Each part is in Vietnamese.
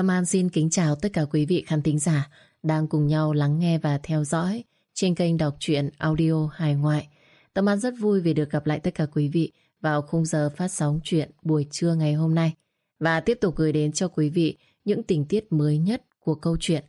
Tâm An xin kính chào tất cả quý vị khán thính giả đang cùng nhau lắng nghe và theo dõi trên kênh đọc truyện audio hài ngoại. Tâm An rất vui vì được gặp lại tất cả quý vị vào khung giờ phát sóng chuyện buổi trưa ngày hôm nay và tiếp tục gửi đến cho quý vị những tình tiết mới nhất của câu chuyện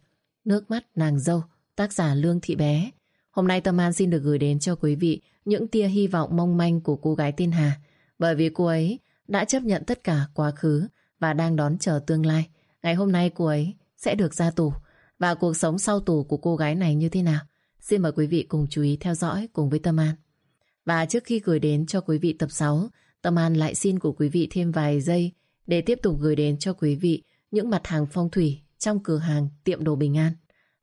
Nước mắt nàng dâu, tác giả Lương Thị Bé. Hôm nay Tâm An xin được gửi đến cho quý vị những tia hy vọng mong manh của cô gái tên Hà bởi vì cô ấy đã chấp nhận tất cả quá khứ và đang đón chờ tương lai. Ngày hôm nay cô ấy sẽ được ra tù và cuộc sống sau tù của cô gái này như thế nào? Xin mời quý vị cùng chú ý theo dõi cùng với Tâm An. Và trước khi gửi đến cho quý vị tập 6, Tâm An lại xin của quý vị thêm vài giây để tiếp tục gửi đến cho quý vị những mặt hàng phong thủy trong cửa hàng tiệm đồ Bình An.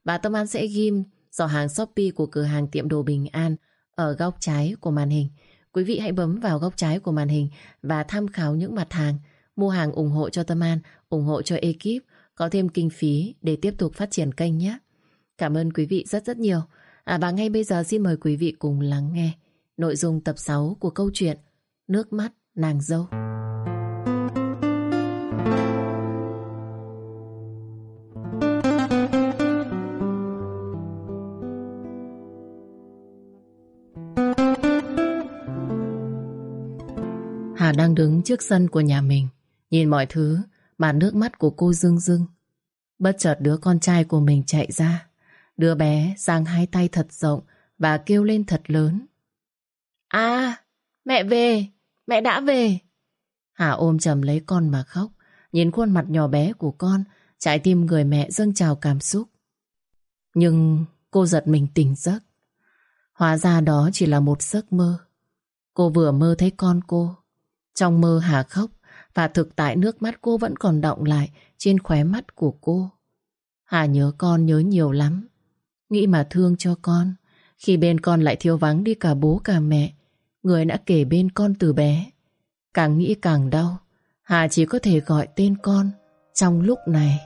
Và Tâm An sẽ ghim giỏ hàng Shopee của cửa hàng tiệm đồ Bình An ở góc trái của màn hình. Quý vị hãy bấm vào góc trái của màn hình và tham khảo những mặt hàng mua hàng ủng hộ cho Tâm An, ủng hộ cho ekip, có thêm kinh phí để tiếp tục phát triển kênh nhé. Cảm ơn quý vị rất rất nhiều. À và ngay bây giờ xin mời quý vị cùng lắng nghe nội dung tập 6 của câu chuyện Nước mắt nàng dâu. Hà đang đứng trước sân của nhà mình Nhìn mọi thứ mà nước mắt của cô rưng rưng. Bất chợt đứa con trai của mình chạy ra. Đứa bé giang hai tay thật rộng Và kêu lên thật lớn. À mẹ về, Mẹ đã về. Hà ôm chầm lấy con mà khóc, Nhìn khuôn mặt nhỏ bé của con, Trái tim người mẹ dâng trào cảm xúc. Nhưng cô giật mình tỉnh giấc. Hóa ra đó chỉ là một giấc mơ. Cô vừa mơ thấy con cô. Trong mơ Hà khóc và thực tại nước mắt cô vẫn còn động lại trên khóe mắt của cô. Hà nhớ con nhớ nhiều lắm. Nghĩ mà thương cho con. Khi bên con lại thiếu vắng đi cả bố cả mẹ. Người đã kể bên con từ bé. Càng nghĩ càng đau. Hà chỉ có thể gọi tên con trong lúc này.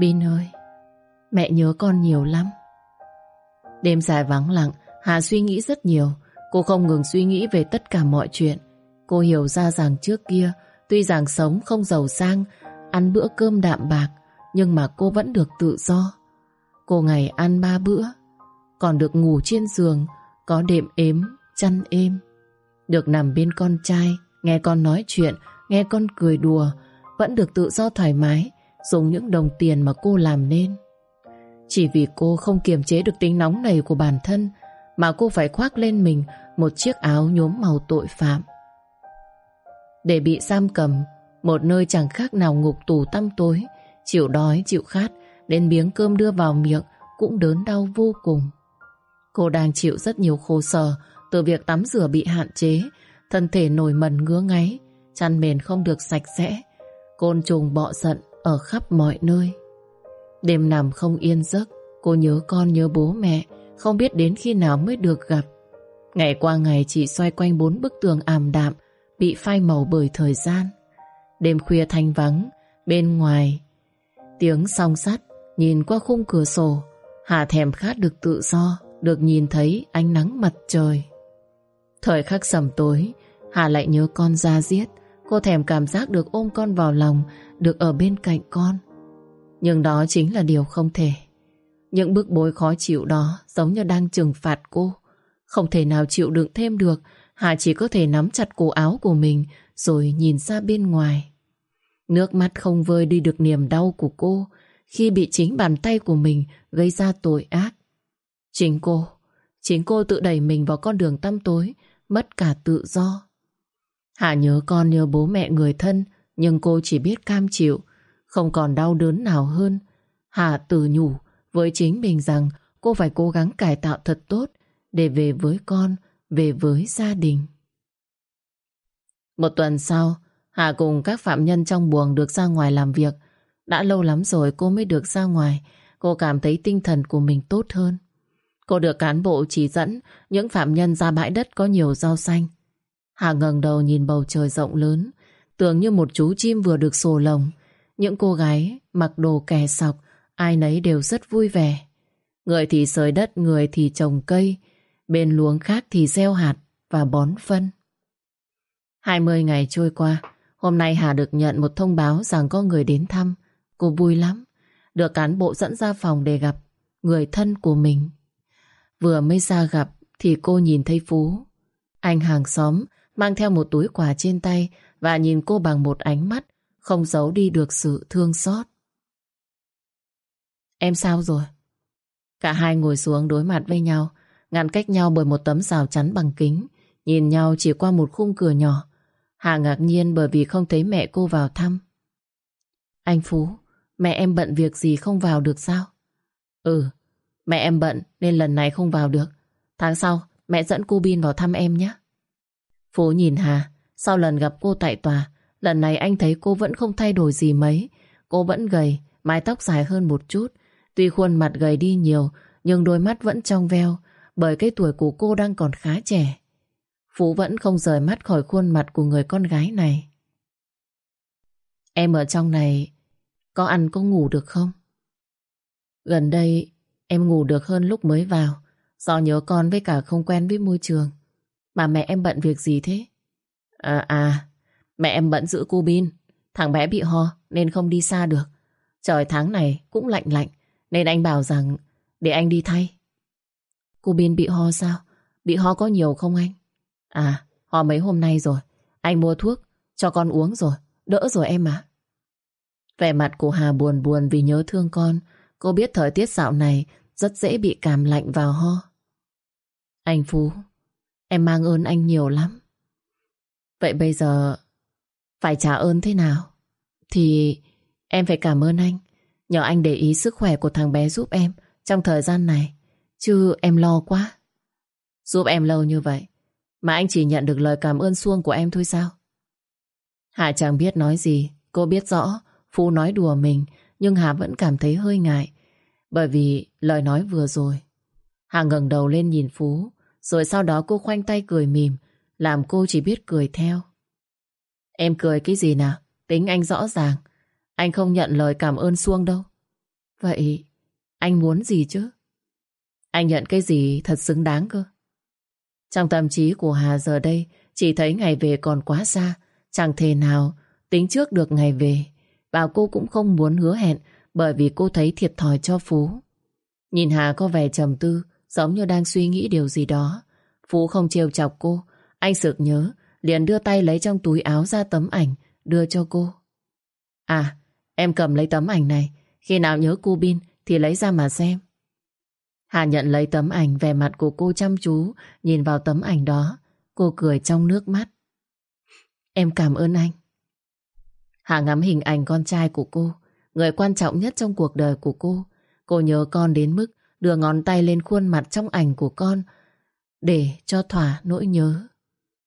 Bin ơi, mẹ nhớ con nhiều lắm. Đêm dài vắng lặng, Hà suy nghĩ rất nhiều. Cô không ngừng suy nghĩ về tất cả mọi chuyện. Cô hiểu ra rằng trước kia Tuy rằng sống không giàu sang Ăn bữa cơm đạm bạc Nhưng mà cô vẫn được tự do. Cô ngày ăn ba bữa Còn được ngủ trên giường Có đệm êm, chăn êm. Được nằm bên con trai Nghe con nói chuyện Nghe con cười đùa Vẫn được tự do thoải mái Dùng những đồng tiền mà cô làm nên. Chỉ vì cô không kiềm chế được tính nóng này của bản thân Mà cô phải khoác lên mình Một chiếc áo nhuốm màu tội phạm để bị giam cầm, một nơi chẳng khác nào ngục tù tăm tối, chịu đói, chịu khát, đến miếng cơm đưa vào miệng cũng đớn đau vô cùng. Cô đang chịu rất nhiều khổ sở từ việc tắm rửa bị hạn chế, thân thể nổi mẩn ngứa ngáy, chăn mền không được sạch sẽ. Côn trùng bọ giận ở khắp mọi nơi. Đêm nằm không yên giấc, cô nhớ con nhớ bố mẹ, không biết đến khi nào mới được gặp. Ngày qua ngày chỉ xoay quanh bốn bức tường ảm đạm bị phai màu bởi thời gian. Đêm khuya thanh vắng, bên ngoài, tiếng song sắt nhìn qua khung cửa sổ, Hà thèm khát được tự do, được nhìn thấy ánh nắng mặt trời. Thời khắc sầm tối, Hà lại nhớ con ra giết, cô thèm cảm giác được ôm con vào lòng, được ở bên cạnh con. Nhưng đó chính là điều không thể. Những bức bối khó chịu đó giống như đang trừng phạt cô. Không thể nào chịu đựng thêm được Hà chỉ có thể nắm chặt cổ áo của mình rồi nhìn ra bên ngoài. Nước mắt không vơi đi được niềm đau của cô khi bị chính bàn tay của mình gây ra tội ác. Chính cô, chính cô tự đẩy mình vào con đường tăm tối, mất cả tự do. Hà nhớ con nhớ bố mẹ người thân, nhưng cô chỉ biết cam chịu, không còn đau đớn nào hơn. Hà tự nhủ với chính mình rằng cô phải cố gắng cải tạo thật tốt để về với con về với gia đình. Một tuần sau, Hà cùng các phạm nhân trong buồng được ra ngoài làm việc. Đã lâu lắm rồi cô mới được ra ngoài, cô cảm thấy tinh thần của mình tốt hơn. Cô được cán bộ chỉ dẫn những phạm nhân ra bãi đất có nhiều rau xanh. Hà ngẩng đầu nhìn bầu trời rộng lớn, tưởng như một chú chim vừa được sổ lồng. Những cô gái mặc đồ kẻ sọc, ai nấy đều rất vui vẻ. Người thì sới đất, người thì trồng cây, Bên luống khác thì gieo hạt và bón phân. 20 ngày trôi qua, hôm nay Hà được nhận một thông báo rằng có người đến thăm Cô vui lắm. Được cán bộ dẫn ra phòng để gặp người thân của mình. Vừa mới ra gặp thì cô nhìn thấy Phú. Anh hàng xóm mang theo một túi quà trên tay và nhìn cô bằng một ánh mắt không giấu đi được sự thương xót. Em sao rồi? Cả hai ngồi xuống đối mặt với nhau, ngăn cách nhau bởi một tấm rào chắn bằng kính, nhìn nhau chỉ qua một khung cửa nhỏ. Hà ngạc nhiên bởi vì không thấy mẹ cô vào thăm. Anh Phú, mẹ em bận việc gì không vào được sao? Ừ, mẹ em bận nên lần này không vào được. Tháng sau, mẹ dẫn cô Bin vào thăm em nhé. Phú nhìn Hà, sau lần gặp cô tại tòa, lần này anh thấy cô vẫn không thay đổi gì mấy. Cô vẫn gầy, mái tóc dài hơn một chút. Tuy khuôn mặt gầy đi nhiều, nhưng đôi mắt vẫn trong veo, bởi cái tuổi của cô đang còn khá trẻ. Phú vẫn không rời mắt khỏi khuôn mặt của người con gái này. Em ở trong này, có ăn có ngủ được không? Gần đây, em ngủ được hơn lúc mới vào, do nhớ con với cả không quen với môi trường. Mà mẹ em bận việc gì thế? À à, mẹ em bận giữ cô Bin. Thằng bé bị ho nên không đi xa được. Trời tháng này cũng lạnh lạnh nên anh bảo rằng để anh đi thay. Cô biên bị ho sao? Bị ho có nhiều không anh? À, ho mấy hôm nay rồi. Anh mua thuốc cho con uống rồi. Đỡ rồi em ạ. Vẻ mặt của Hà buồn buồn vì nhớ thương con. Cô biết thời tiết dạo này rất dễ bị cảm lạnh vào ho. Anh Phú, em mang ơn anh nhiều lắm. Vậy bây giờ phải trả ơn thế nào? Thì em phải cảm ơn anh. Nhờ anh để ý sức khỏe của thằng bé giúp em trong thời gian này. Chứ em lo quá. Giúp em lâu như vậy, mà anh chỉ nhận được lời cảm ơn xuông của em thôi sao? Hà chẳng biết nói gì. Cô biết rõ Phú nói đùa mình, nhưng Hà vẫn cảm thấy hơi ngại bởi vì lời nói vừa rồi. Hà ngẩng đầu lên nhìn Phú rồi sau đó cô khoanh tay cười mỉm, làm cô chỉ biết cười theo. Em cười cái gì nào? Tính anh rõ ràng. Anh không nhận lời cảm ơn xuông đâu. Vậy anh muốn gì chứ? Anh nhận cái gì thật xứng đáng cơ. Trong tâm trí của Hà giờ đây chỉ thấy ngày về còn quá xa. Chẳng thể nào tính trước được ngày về. Và cô cũng không muốn hứa hẹn bởi vì cô thấy thiệt thòi cho Phú. Nhìn Hà có vẻ trầm tư giống như đang suy nghĩ điều gì đó. Phú không trêu chọc cô. Anh sực nhớ liền đưa tay lấy trong túi áo ra tấm ảnh đưa cho cô. À, em cầm lấy tấm ảnh này. Khi nào nhớ cu bin thì lấy ra mà xem. Hà nhận lấy tấm ảnh về mặt của cô chăm chú nhìn vào tấm ảnh đó. Cô cười trong nước mắt. Em cảm ơn anh. Hà ngắm hình ảnh con trai của cô, người quan trọng nhất trong cuộc đời của cô. Cô nhớ con đến mức đưa ngón tay lên khuôn mặt trong ảnh của con để cho thỏa nỗi nhớ.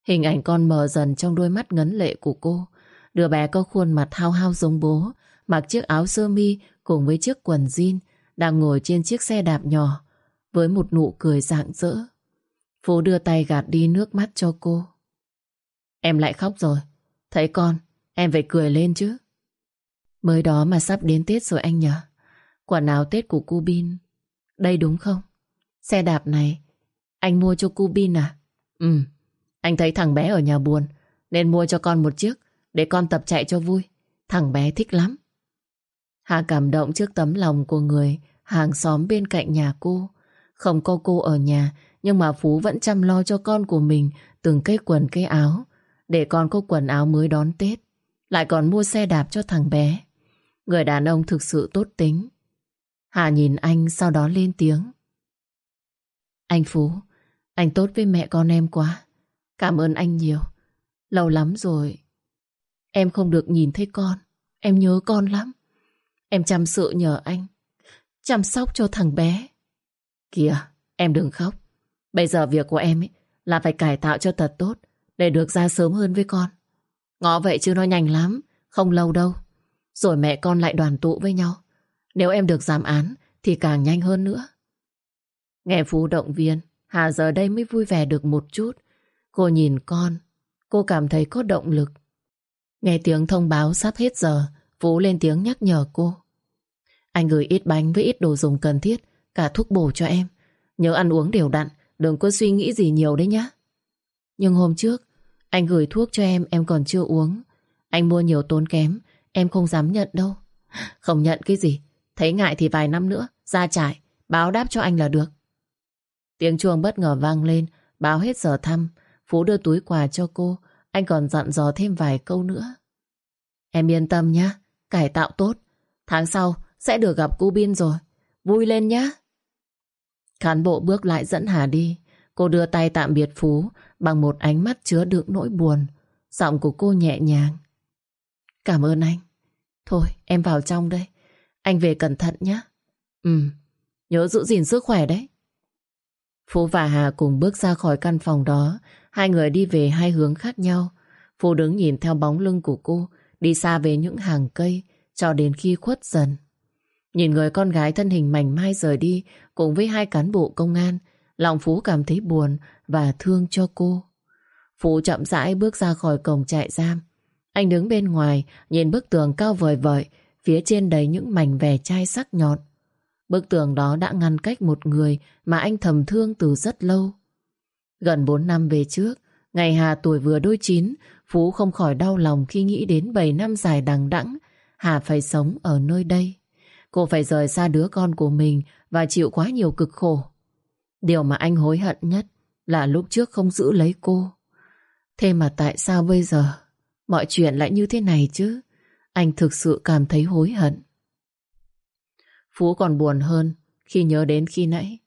Hình ảnh con mờ dần trong đôi mắt ngấn lệ của cô. Đứa bé có khuôn mặt hao hao giống bố, mặc chiếc áo sơ mi cùng với chiếc quần jean, đang ngồi trên chiếc xe đạp nhỏ với một nụ cười rạng rỡ. Phú đưa tay gạt đi nước mắt cho cô. Em lại khóc rồi. Thấy con, em phải cười lên chứ. Mới đó mà sắp đến Tết rồi anh nhở. Quần áo Tết của cu Bin. Đây đúng không? Xe đạp này, anh mua cho cu Bin à? Ừ, anh thấy thằng bé ở nhà buồn, nên mua cho con một chiếc, để con tập chạy cho vui. Thằng bé thích lắm. Hà cảm động trước tấm lòng của người hàng xóm bên cạnh nhà cô. Không có cô ở nhà, nhưng mà Phú vẫn chăm lo cho con của mình từng cái quần cái áo, để con có quần áo mới đón Tết. Lại còn mua xe đạp cho thằng bé. Người đàn ông thực sự tốt tính. Hà nhìn anh sau đó lên tiếng. Anh Phú, anh tốt với mẹ con em quá. Cảm ơn anh nhiều. Lâu lắm rồi. Em không được nhìn thấy con. Em nhớ con lắm. Em chăm sự nhờ anh. Chăm sóc cho thằng bé. Kìa, em đừng khóc. Bây giờ việc của em ấy là phải cải tạo cho thật tốt để được ra sớm hơn với con. Ngõ vậy chứ nó nhanh lắm, không lâu đâu. Rồi mẹ con lại đoàn tụ với nhau. Nếu em được giảm án thì càng nhanh hơn nữa. Nghe Phú động viên, Hà giờ đây mới vui vẻ được một chút. Cô nhìn con, cô cảm thấy có động lực. Nghe tiếng thông báo sắp hết giờ, Phú lên tiếng nhắc nhở cô. Anh gửi ít bánh với ít đồ dùng cần thiết, cả thuốc bổ cho em. Nhớ ăn uống đều đặn, đừng có suy nghĩ gì nhiều đấy nhá. Nhưng hôm trước, anh gửi thuốc cho em, em còn chưa uống. Anh mua nhiều tốn kém, em không dám nhận đâu. Không nhận cái gì. Thấy ngại thì vài năm nữa, ra trại, báo đáp cho anh là được. Tiếng chuông bất ngờ vang lên, báo hết giờ thăm. Phú đưa túi quà cho cô, anh còn dặn dò thêm vài câu nữa. Em yên tâm nhé, cải tạo tốt. Tháng sau sẽ được gặp cô Bin rồi. Vui lên nhé. Cán bộ bước lại dẫn Hà đi. Cô đưa tay tạm biệt Phú bằng một ánh mắt chứa đựng nỗi buồn. Giọng của cô nhẹ nhàng. Cảm ơn anh. Thôi em vào trong đây. Anh về cẩn thận nhé. Ừ, nhớ giữ gìn sức khỏe đấy. Phú và Hà cùng bước ra khỏi căn phòng đó. Hai người đi về hai hướng khác nhau. Phú đứng nhìn theo bóng lưng của cô đi xa về những hàng cây cho đến khi khuất dần. Nhìn người con gái thân hình mảnh mai rời đi cùng với hai cán bộ công an, lòng Phú cảm thấy buồn và thương cho cô. Phú chậm rãi bước ra khỏi cổng trại giam. Anh đứng bên ngoài, nhìn bức tường cao vời vợi, phía trên đầy những mảnh vẻ chai sắc nhọn. Bức tường đó đã ngăn cách một người mà anh thầm thương từ rất lâu. Gần 4 năm về trước, ngày Hà tuổi vừa đôi chín, Phú không khỏi đau lòng khi nghĩ đến 7 năm dài đằng đẵng Hà phải sống ở nơi đây. Cô phải rời xa đứa con của mình và chịu quá nhiều cực khổ. Điều mà anh hối hận nhất là lúc trước không giữ lấy cô. Thế mà tại sao bây giờ mọi chuyện lại như thế này chứ? Anh thực sự cảm thấy hối hận. Phú còn buồn hơn khi nhớ đến khi nãy.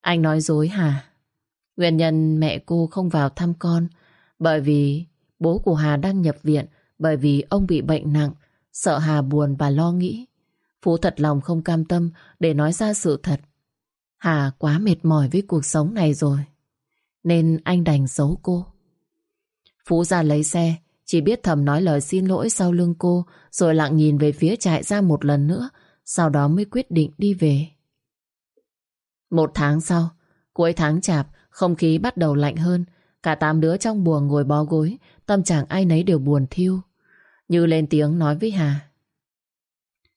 Anh nói dối hả? Nguyên nhân mẹ cô không vào thăm con bởi vì bố của Hà đang nhập viện bởi vì ông bị bệnh nặng, sợ Hà buồn và lo nghĩ. Phú thật lòng không cam tâm để nói ra sự thật. Hà quá mệt mỏi với cuộc sống này rồi. Nên anh đành giấu cô. Phú ra lấy xe, chỉ biết thầm nói lời xin lỗi sau lưng cô, rồi lặng nhìn về phía trại ra một lần nữa, sau đó mới quyết định đi về. Một tháng sau, cuối tháng chạp, không khí bắt đầu lạnh hơn. Cả tám đứa trong buồng ngồi bó gối, tâm trạng ai nấy đều buồn thiêu. Như lên tiếng nói với Hà.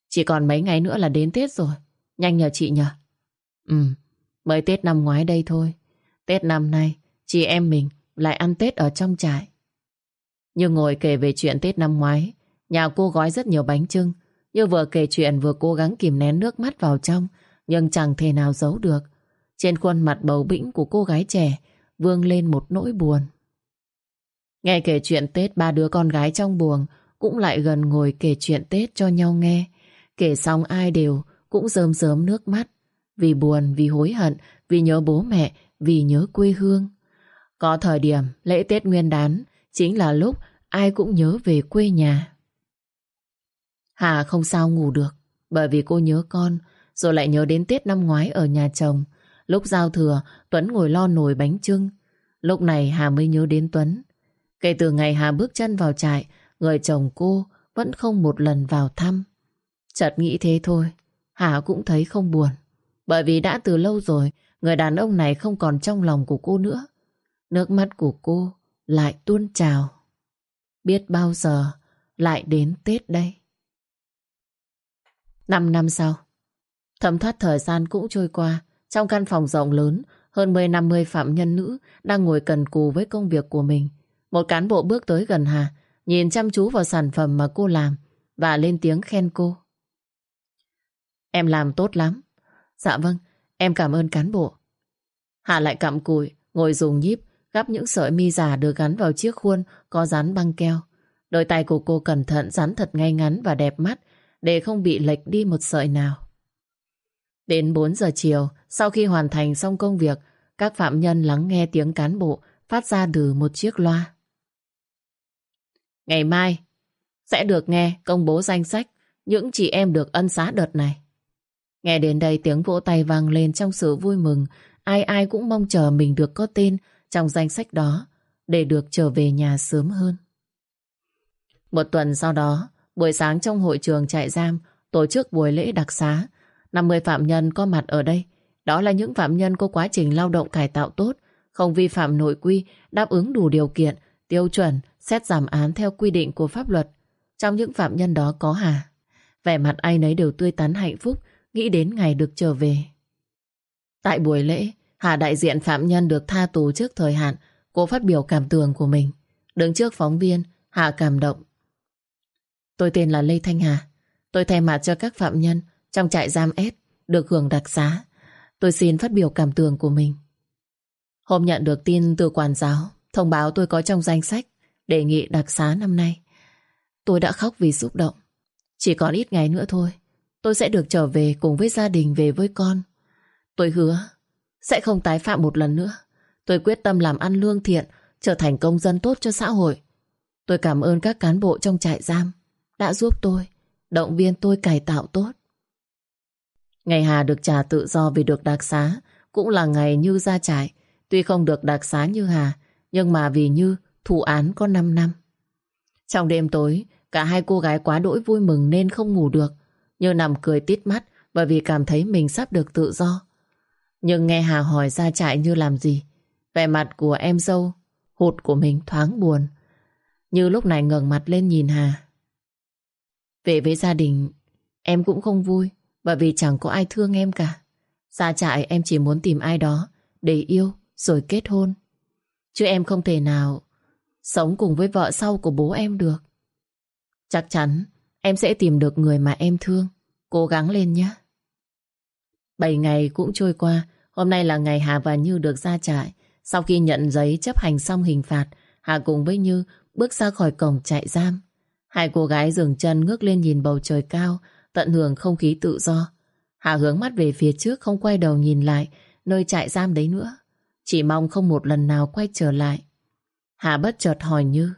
Chỉ còn mấy ngày nữa là đến Tết rồi. Nhanh nhờ chị nhờ. Ừ, mới Tết năm ngoái đây thôi. Tết năm nay, chị em mình lại ăn Tết ở trong trại. Như ngồi kể về chuyện Tết năm ngoái, nhà cô gói rất nhiều bánh trưng. Như vừa kể chuyện vừa cố gắng kìm nén nước mắt vào trong, nhưng chẳng thể nào giấu được. Trên khuôn mặt bầu bĩnh của cô gái trẻ vương lên một nỗi buồn. Nghe kể chuyện Tết ba đứa con gái trong buồng cũng lại gần ngồi kể chuyện Tết cho nhau nghe. Kể xong ai đều cũng rơm rớm nước mắt. Vì buồn, vì hối hận, vì nhớ bố mẹ, vì nhớ quê hương. Có thời điểm lễ Tết Nguyên đán chính là lúc ai cũng nhớ về quê nhà. Hà không sao ngủ được bởi vì cô nhớ con rồi lại nhớ đến Tết năm ngoái ở nhà chồng. Lúc giao thừa Tuấn ngồi lo nồi bánh trưng. Lúc này Hà mới nhớ đến Tuấn. Kể từ ngày Hà bước chân vào trại người chồng cô vẫn không một lần vào thăm. Chợt nghĩ thế thôi, Hà cũng thấy không buồn. Bởi vì đã từ lâu rồi, người đàn ông này không còn trong lòng của cô nữa. Nước mắt của cô lại tuôn trào. Biết bao giờ lại đến Tết đây. Năm năm sau, thấm thoát thời gian cũng trôi qua. Trong căn phòng rộng lớn, hơn 10-50 phạm nhân nữ đang ngồi cần cù với công việc của mình. Một cán bộ bước tới gần Hà, nhìn chăm chú vào sản phẩm mà cô làm và lên tiếng khen cô. Em làm tốt lắm. Dạ vâng, em cảm ơn cán bộ. Hà lại cặm cùi, ngồi dùng nhíp, gắp những sợi mi giả được gắn vào chiếc khuôn có dán băng keo. Đôi tay của cô cẩn thận dán thật ngay ngắn và đẹp mắt để không bị lệch đi một sợi nào. Đến 4 giờ chiều, sau khi hoàn thành xong công việc, các phạm nhân lắng nghe tiếng cán bộ phát ra từ một chiếc loa. Ngày mai sẽ được nghe công bố danh sách những chị em được ân xá đợt này. Nghe đến đây tiếng vỗ tay vang lên trong sự vui mừng, ai ai cũng mong chờ mình được có tên trong danh sách đó để được trở về nhà sớm hơn. Một tuần sau đó, buổi sáng trong hội trường trại giam tổ chức buổi lễ đặc xá. 50 phạm nhân có mặt ở đây. Đó là những phạm nhân có quá trình lao động cải tạo tốt, không vi phạm nội quy, đáp ứng đủ điều kiện, tiêu chuẩn, xét giảm án theo quy định của pháp luật. Trong những phạm nhân đó có Hà. Vẻ mặt ai nấy đều tươi tắn hạnh phúc, nghĩ đến ngày được trở về. Tại buổi lễ, Hà đại diện phạm nhân được tha tù trước thời hạn, cô phát biểu cảm tưởng của mình. Đứng trước phóng viên, Hà cảm động. Tôi tên là Lê Thanh Hà. tôi thay mặt cho các phạm nhân trong trại giam S được hưởng đặc xá. Tôi xin phát biểu cảm tưởng của mình. Hôm nhận được tin từ quản giáo thông báo tôi có trong danh sách đề nghị đặc xá năm nay. Tôi đã khóc vì xúc động. Chỉ còn ít ngày nữa thôi, tôi sẽ được trở về cùng với gia đình về với con. Tôi hứa sẽ không tái phạm một lần nữa. Tôi quyết tâm làm ăn lương thiện, trở thành công dân tốt cho xã hội. Tôi cảm ơn các cán bộ trong trại giam đã giúp tôi, động viên tôi cải tạo tốt. Ngày Hà được trả tự do vì được đặc xá, cũng là ngày Như ra trại. Tuy không được đặc xá như Hà, nhưng mà vì Như thủ án có 5 năm. Trong đêm tối, cả hai cô gái quá đỗi vui mừng nên không ngủ được. Như nằm cười tít mắt bởi vì cảm thấy mình sắp được tự do. Nhưng nghe Hà hỏi ra trại như làm gì, vẻ mặt của em dâu, hụt của mình thoáng buồn. Như lúc này ngẩng mặt lên nhìn Hà. Về với gia đình, em cũng không vui bởi vì chẳng có ai thương em cả. Ra trại em chỉ muốn tìm ai đó để yêu rồi kết hôn. Chứ em không thể nào sống cùng với vợ sau của bố em được. Chắc chắn em sẽ tìm được người mà em thương. Cố gắng lên nhé. Bảy ngày cũng trôi qua. Hôm nay là ngày Hà và Như được ra trại. Sau khi nhận giấy chấp hành xong hình phạt, Hà cùng với Như bước ra khỏi cổng trại giam. Hai cô gái dừng chân ngước lên nhìn bầu trời cao, tận hưởng không khí tự do. Hà hướng mắt về phía trước không quay đầu nhìn lại nơi trại giam đấy nữa. Chỉ mong không một lần nào quay trở lại. Hà bất chợt hỏi Như.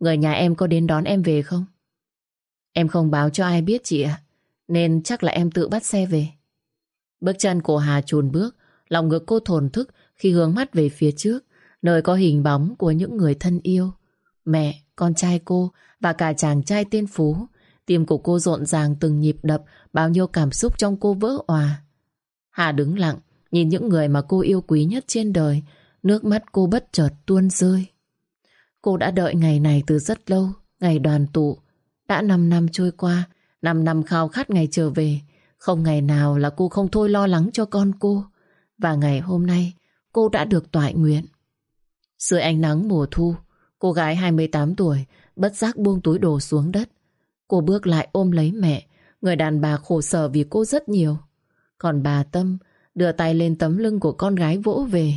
Người nhà em có đến đón em về không? Em không báo cho ai biết chị ạ. Nên chắc là em tự bắt xe về. Bước chân của Hà chùn bước, lòng ngực cô thổn thức khi hướng mắt về phía trước, nơi có hình bóng của những người thân yêu. Mẹ, con trai cô và cả chàng trai tên Phú. Tim của cô rộn ràng từng nhịp đập, bao nhiêu cảm xúc trong cô vỡ òa. Hà đứng lặng, nhìn những người mà cô yêu quý nhất trên đời, nước mắt cô bất chợt tuôn rơi. Cô đã đợi ngày này từ rất lâu, ngày đoàn tụ. Đã 5 năm trôi qua, 5 năm khao khát ngày trở về. Không ngày nào là cô không thôi lo lắng cho con cô. Và ngày hôm nay, cô đã được toại nguyện. Dưới ánh nắng mùa thu, cô gái 28 tuổi bất giác buông túi đồ xuống đất. Cô bước lại ôm lấy mẹ, người đàn bà khổ sở vì cô rất nhiều. Còn bà Tâm đưa tay lên tấm lưng của con gái vỗ về.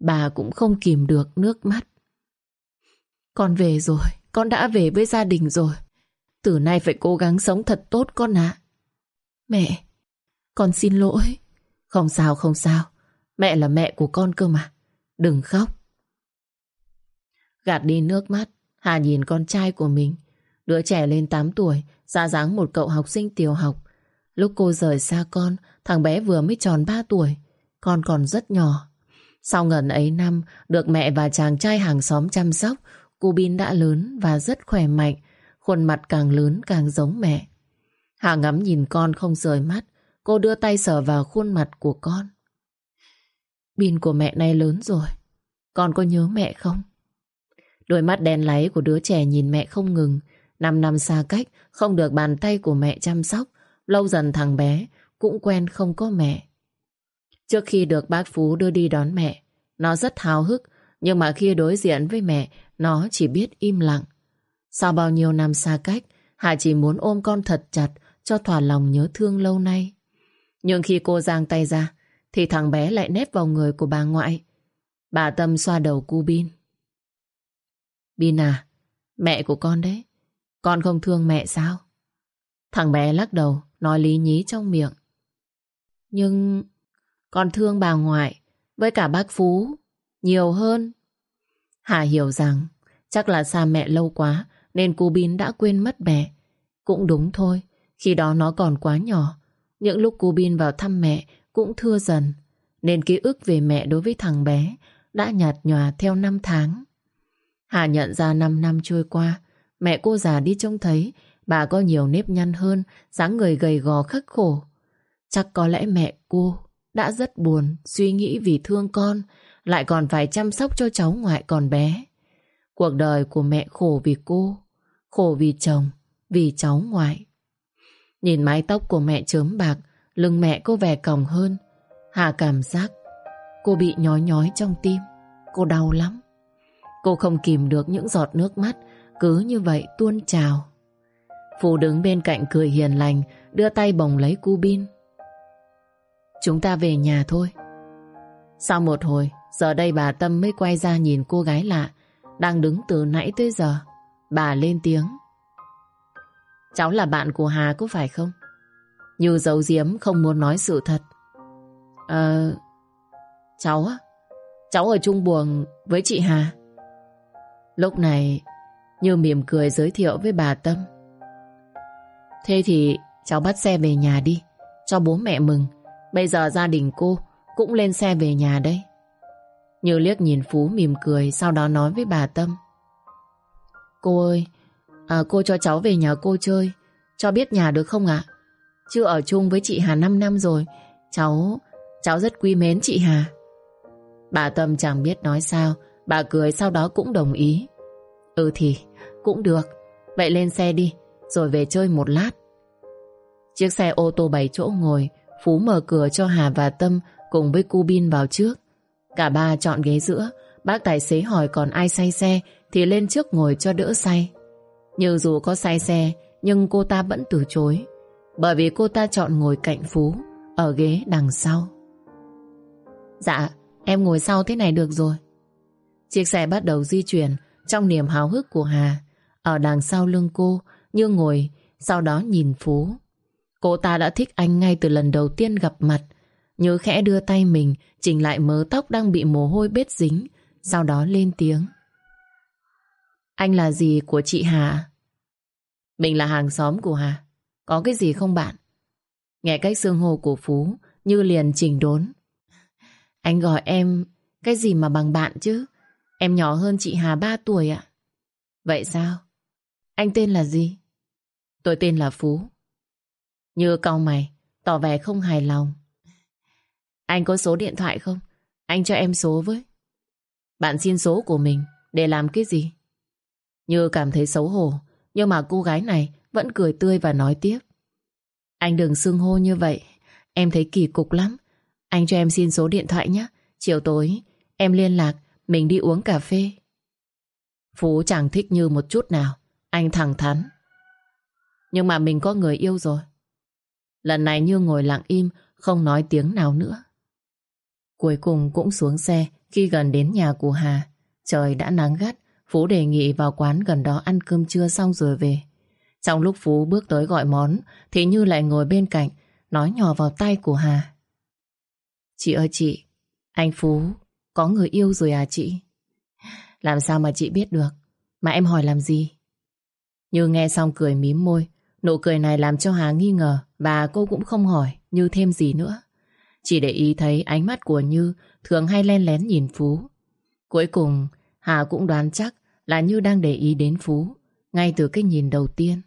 Bà cũng không kìm được nước mắt. Con về rồi, con đã về với gia đình rồi. Từ nay phải cố gắng sống thật tốt con ạ. Mẹ, con xin lỗi. Không sao, không sao. Mẹ là mẹ của con cơ mà. Đừng khóc. Gạt đi nước mắt, Hà nhìn con trai của mình. Đứa trẻ lên 8 tuổi, ra dáng một cậu học sinh tiểu học. Lúc cô rời xa con, thằng bé vừa mới tròn 3 tuổi. Con còn rất nhỏ. Sau ngần ấy năm, được mẹ và chàng trai hàng xóm chăm sóc, cô Bin đã lớn và rất khỏe mạnh. Khuôn mặt càng lớn càng giống mẹ. Hà ngắm nhìn con không rời mắt. Cô đưa tay sờ vào khuôn mặt của con. Bin của mẹ nay lớn rồi. Con có nhớ mẹ không? Đôi mắt đen láy của đứa trẻ nhìn mẹ không ngừng. Năm năm xa cách, không được bàn tay của mẹ chăm sóc. Lâu dần thằng bé cũng quen không có mẹ. Trước khi được bác Phú đưa đi đón mẹ, nó rất hào hức, nhưng mà khi đối diện với mẹ, nó chỉ biết im lặng. Sau bao nhiêu năm xa cách, Hà chỉ muốn ôm con thật chặt cho thỏa lòng nhớ thương lâu nay. Nhưng khi cô giang tay ra, thì thằng bé lại nép vào người của bà ngoại. Bà Tâm xoa đầu cu Bin. Bin à, mẹ của con đấy. Con không thương mẹ sao? Thằng bé lắc đầu, nói lý nhí trong miệng. Nhưng con thương bà ngoại với cả bác Phú nhiều hơn. Hà hiểu rằng chắc là xa mẹ lâu quá nên cô Bin đã quên mất mẹ. Cũng đúng thôi, khi đó nó còn quá nhỏ. Những lúc cô Bin vào thăm mẹ cũng thưa dần nên ký ức về mẹ đối với thằng bé đã nhạt nhòa theo năm tháng. Hà nhận ra 5 năm trôi qua, mẹ cô già đi trông thấy bà có nhiều nếp nhăn hơn, dáng người gầy gò khắc khổ. Chắc có lẽ mẹ cô đã rất buồn, suy nghĩ vì thương con, lại còn phải chăm sóc cho cháu ngoại còn bé. Cuộc đời của mẹ khổ vì cô, khổ vì chồng, vì cháu ngoại. Nhìn mái tóc của mẹ chớm bạc, lưng mẹ cô vẻ còng hơn. Hà cảm giác cô bị nhói nhói trong tim, cô đau lắm. Cô không kìm được những giọt nước mắt cứ như vậy tuôn trào. Phú đứng bên cạnh cười hiền lành, đưa tay bồng lấy cu bin. Chúng ta về nhà thôi. Sau một hồi, giờ đây bà Tâm mới quay ra nhìn cô gái lạ, đang đứng từ nãy tới giờ. Bà lên tiếng. Cháu là bạn của Hà có phải không? Như giấu giếm không muốn nói sự thật. Ờ... cháu á? Cháu ở chung buồng với chị Hà. Lúc này, Như mỉm cười giới thiệu với bà Tâm. Thế thì cháu bắt xe về nhà đi, cho bố mẹ mừng. Bây giờ gia đình cô cũng lên xe về nhà đây. Như liếc nhìn Phú mỉm cười, sau đó nói với bà Tâm. Cô ơi, à, cô cho cháu về nhà cô chơi, cho biết nhà được không ạ? Chưa ở chung với chị Hà 5 năm rồi, cháu, cháu rất quý mến chị Hà. Bà Tâm chẳng biết nói sao, bà cười sau đó cũng đồng ý. Ừ thì, cũng được, vậy lên xe đi, rồi về chơi một lát. Chiếc xe ô tô 7 chỗ ngồi, Phú mở cửa cho Hà và Tâm cùng với cu bin vào trước. Cả ba chọn ghế giữa, bác tài xế hỏi còn ai say xe thì lên trước ngồi cho đỡ say. Nhưng dù có say xe, nhưng cô ta vẫn từ chối. Bởi vì cô ta chọn ngồi cạnh Phú, ở ghế đằng sau. Dạ, em ngồi sau thế này được rồi. Chiếc xe bắt đầu di chuyển trong niềm háo hức của Hà. Ở đằng sau lưng cô, như ngồi, sau đó nhìn Phú. Cô ta đã thích anh ngay từ lần đầu tiên gặp mặt nhớ khẽ đưa tay mình chỉnh lại mớ tóc đang bị mồ hôi bết dính, sau đó lên tiếng. Anh là gì của chị Hà? Mình là hàng xóm của Hà. Có cái gì không bạn? Nghe cách xương hồ của Phú như liền chỉnh đốn. Anh gọi em cái gì mà bằng bạn chứ? Em nhỏ hơn chị Hà 3 tuổi ạ. Vậy sao? Anh tên là gì? Tôi tên là Phú. Như cau mày, tỏ vẻ không hài lòng. Anh có số điện thoại không? Anh cho em số với. Bạn xin số của mình để làm cái gì? Như cảm thấy xấu hổ, nhưng mà cô gái này vẫn cười tươi và nói tiếp. Anh đừng xưng hô như vậy, em thấy kỳ cục lắm. Anh cho em xin số điện thoại nhé. Chiều tối, em liên lạc, mình đi uống cà phê. Phú chẳng thích Như một chút nào. Anh thẳng thắn. Nhưng mà mình có người yêu rồi. Lần này Như ngồi lặng im, không nói tiếng nào nữa. Cuối cùng cũng xuống xe khi gần đến nhà của Hà. Trời đã nắng gắt, Phú đề nghị vào quán gần đó ăn cơm trưa xong rồi về. Trong lúc Phú bước tới gọi món, thì Như lại ngồi bên cạnh, nói nhỏ vào tay của Hà. Chị ơi chị, anh Phú có người yêu rồi à chị? Làm sao mà chị biết được? Mà em hỏi làm gì? Như nghe xong cười mím môi, nụ cười này làm cho Hà nghi ngờ và cô cũng không hỏi Như thêm gì nữa. Chỉ để ý thấy ánh mắt của Như thường hay len lén nhìn Phú. Cuối cùng, Hà cũng đoán chắc là Như đang để ý đến Phú, ngay từ cái nhìn đầu tiên.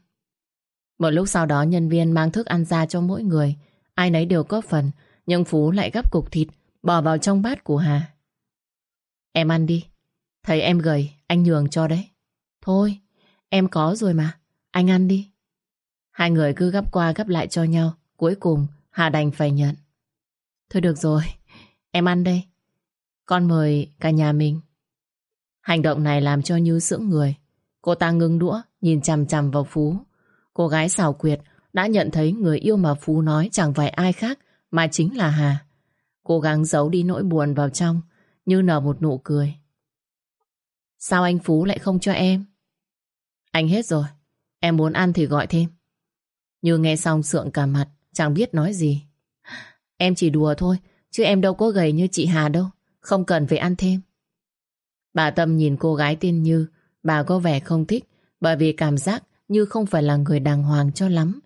Một lúc sau đó nhân viên mang thức ăn ra cho mỗi người, ai nấy đều có phần, nhưng Phú lại gắp cục thịt, bỏ vào trong bát của Hà. Em ăn đi, thấy em gầy, anh nhường cho đấy. Thôi, em có rồi mà, anh ăn đi. Hai người cứ gắp qua gắp lại cho nhau, cuối cùng Hà đành phải nhận. Thôi được rồi, em ăn đây. Con mời cả nhà mình. Hành động này làm cho Như sững người. Cô ta ngưng đũa, nhìn chằm chằm vào Phú. Cô gái xảo quyệt đã nhận thấy người yêu mà Phú nói chẳng phải ai khác mà chính là Hà. Cố gắng giấu đi nỗi buồn vào trong, như nở một nụ cười. Sao anh Phú lại không cho em? Anh hết rồi, em muốn ăn thì gọi thêm. Như nghe xong sượng cả mặt, chẳng biết nói gì. Em chỉ đùa thôi, chứ em đâu có gầy như chị Hà đâu. Không cần phải ăn thêm. Bà Tâm nhìn cô gái tên Như, bà có vẻ không thích bởi vì cảm giác Như không phải là người đàng hoàng cho lắm.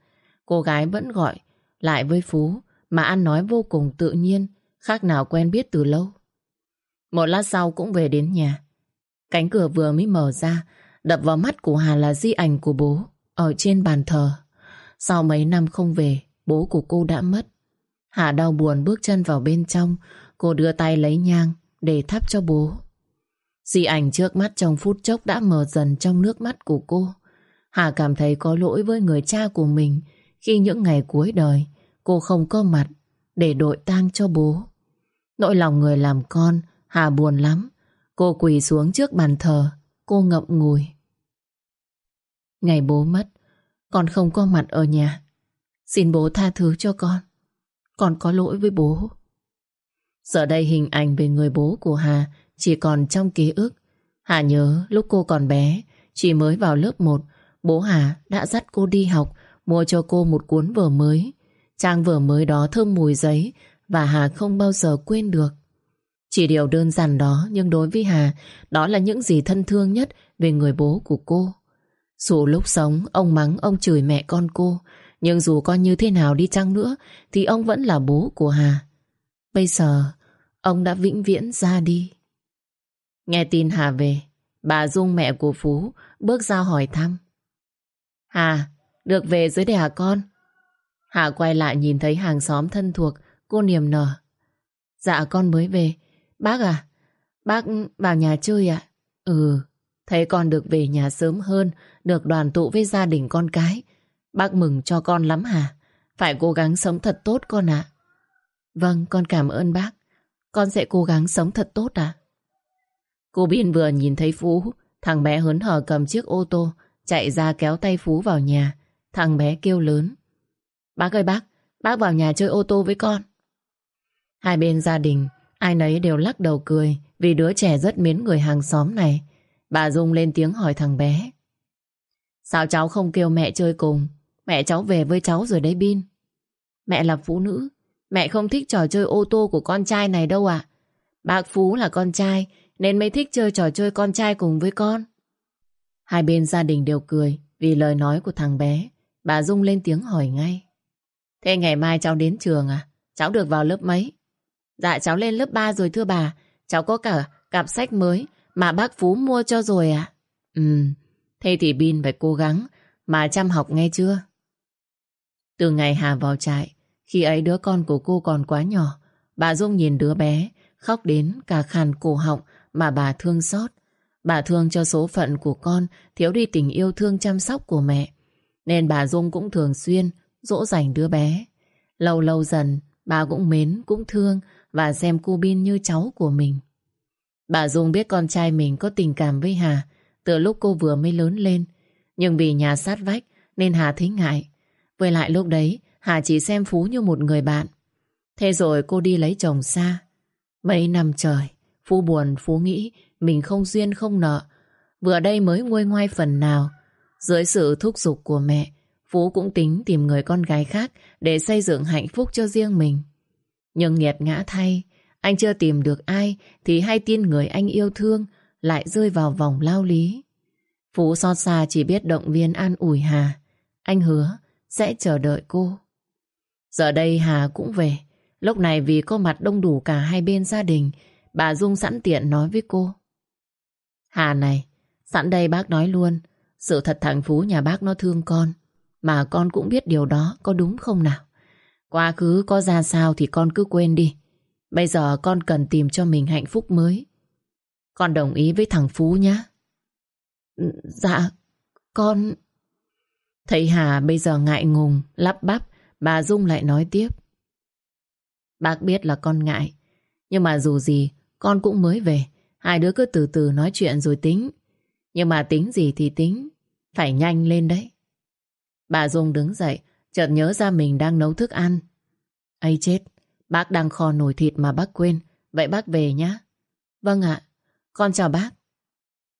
Cô gái vẫn gọi lại với Phú mà ăn nói vô cùng tự nhiên, khác nào quen biết từ lâu. Một lát sau cũng về đến nhà. Cánh cửa vừa mới mở ra, đập vào mắt của Hà là di ảnh của bố ở trên bàn thờ. Sau mấy năm không về, bố của cô đã mất. Hà đau buồn bước chân vào bên trong, cô đưa tay lấy nhang để thắp cho bố. Di ảnh trước mắt trong phút chốc đã mờ dần trong nước mắt của cô. Hà cảm thấy có lỗi với người cha của mình khi những ngày cuối đời cô không có mặt để đội tang cho bố. Nỗi lòng người làm con, Hà buồn lắm. Cô quỳ xuống trước bàn thờ, cô ngậm ngùi. Ngày bố mất, Con không có mặt ở nhà. Xin bố tha thứ cho con. Con có lỗi với bố. Giờ đây hình ảnh về người bố của Hà chỉ còn trong ký ức. Hà nhớ lúc cô còn bé, chỉ mới vào lớp 1, bố Hà đã dắt cô đi học, mua cho cô một cuốn vở mới. Trang vở mới đó thơm mùi giấy và Hà không bao giờ quên được. Chỉ điều đơn giản đó nhưng đối với Hà, đó là những gì thân thương nhất về người bố của cô. Dù lúc sống, ông mắng, ông chửi mẹ con cô, nhưng dù con như thế nào đi chăng nữa, thì ông vẫn là bố của Hà. Bây giờ, ông đã vĩnh viễn ra đi. Nghe tin Hà về, bà Dung mẹ của Phú bước ra hỏi thăm. Hà, được về dưới đây hà con? Hà quay lại nhìn thấy hàng xóm thân thuộc, cô niềm nở. Dạ con mới về. Bác à, bác vào nhà chơi ạ? Ừ, thấy con được về nhà sớm hơn, được đoàn tụ với gia đình con cái. Bác mừng cho con lắm hả? Phải cố gắng sống thật tốt con ạ. Vâng, con cảm ơn bác. Con sẽ cố gắng sống thật tốt ạ. Cô Biên vừa nhìn thấy Phú, thằng bé hớn hở cầm chiếc ô tô, chạy ra kéo tay Phú vào nhà. Thằng bé kêu lớn. Bác ơi bác, bác vào nhà chơi ô tô với con. Hai bên gia đình, ai nấy đều lắc đầu cười vì đứa trẻ rất mến người hàng xóm này. Bà Dung lên tiếng hỏi thằng bé. Sao cháu không kêu mẹ chơi cùng? Mẹ cháu về với cháu rồi đấy Bin. Mẹ là phụ nữ. Mẹ không thích trò chơi ô tô của con trai này đâu ạ. Bác Phú là con trai nên mới thích chơi trò chơi con trai cùng với con. Hai bên gia đình đều cười vì lời nói của thằng bé. Bà Dung lên tiếng hỏi ngay. Thế ngày mai cháu đến trường à? Cháu được vào lớp mấy? Dạ cháu lên lớp 3 rồi thưa bà. Cháu có cả cặp sách mới mà bác Phú mua cho rồi à? Ừ, thế thì Bin phải cố gắng mà chăm học nghe chưa? Từ ngày Hà vào trại, khi ấy đứa con của cô còn quá nhỏ, bà Dung nhìn đứa bé, khóc đến cả khàn cổ họng mà bà thương xót. Bà thương cho số phận của con thiếu đi tình yêu thương chăm sóc của mẹ. Nên bà Dung cũng thường xuyên dỗ dành đứa bé. Lâu lâu dần, bà cũng mến, cũng thương và xem cô Bin như cháu của mình. Bà Dung biết con trai mình có tình cảm với Hà từ lúc cô vừa mới lớn lên. Nhưng vì nhà sát vách nên Hà thấy ngại. Với lại lúc đấy, Hà chỉ xem Phú như một người bạn. Thế rồi cô đi lấy chồng xa. Mấy năm trời, Phú buồn, Phú nghĩ mình không duyên không nợ. Vừa đây mới nguôi ngoai phần nào. Dưới sự thúc giục của mẹ, Phú cũng tính tìm người con gái khác để xây dựng hạnh phúc cho riêng mình. Nhưng nghiệt ngã thay, anh chưa tìm được ai thì hay tin người anh yêu thương lại rơi vào vòng lao lý. Phú xót xa chỉ biết động viên an ủi Hà. Anh hứa sẽ chờ đợi cô. Giờ đây Hà cũng về. Lúc này vì có mặt đông đủ cả hai bên gia đình, bà Dung sẵn tiện nói với cô. Hà này, sẵn đây bác nói luôn, sự thật thằng Phú nhà bác nó thương con. Mà con cũng biết điều đó có đúng không nào? Quá khứ có ra sao thì con cứ quên đi. Bây giờ con cần tìm cho mình hạnh phúc mới. Con đồng ý với thằng Phú nhé. Ừ, dạ, con... Thấy Hà bây giờ ngại ngùng, lắp bắp, bà Dung lại nói tiếp. Bác biết là con ngại, nhưng mà dù gì, con cũng mới về. Hai đứa cứ từ từ nói chuyện rồi tính. Nhưng mà tính gì thì tính, phải nhanh lên đấy. Bà Dung đứng dậy, chợt nhớ ra mình đang nấu thức ăn. ấy chết, bác đang kho nồi thịt mà bác quên. Vậy bác về nhá Vâng ạ, con chào bác.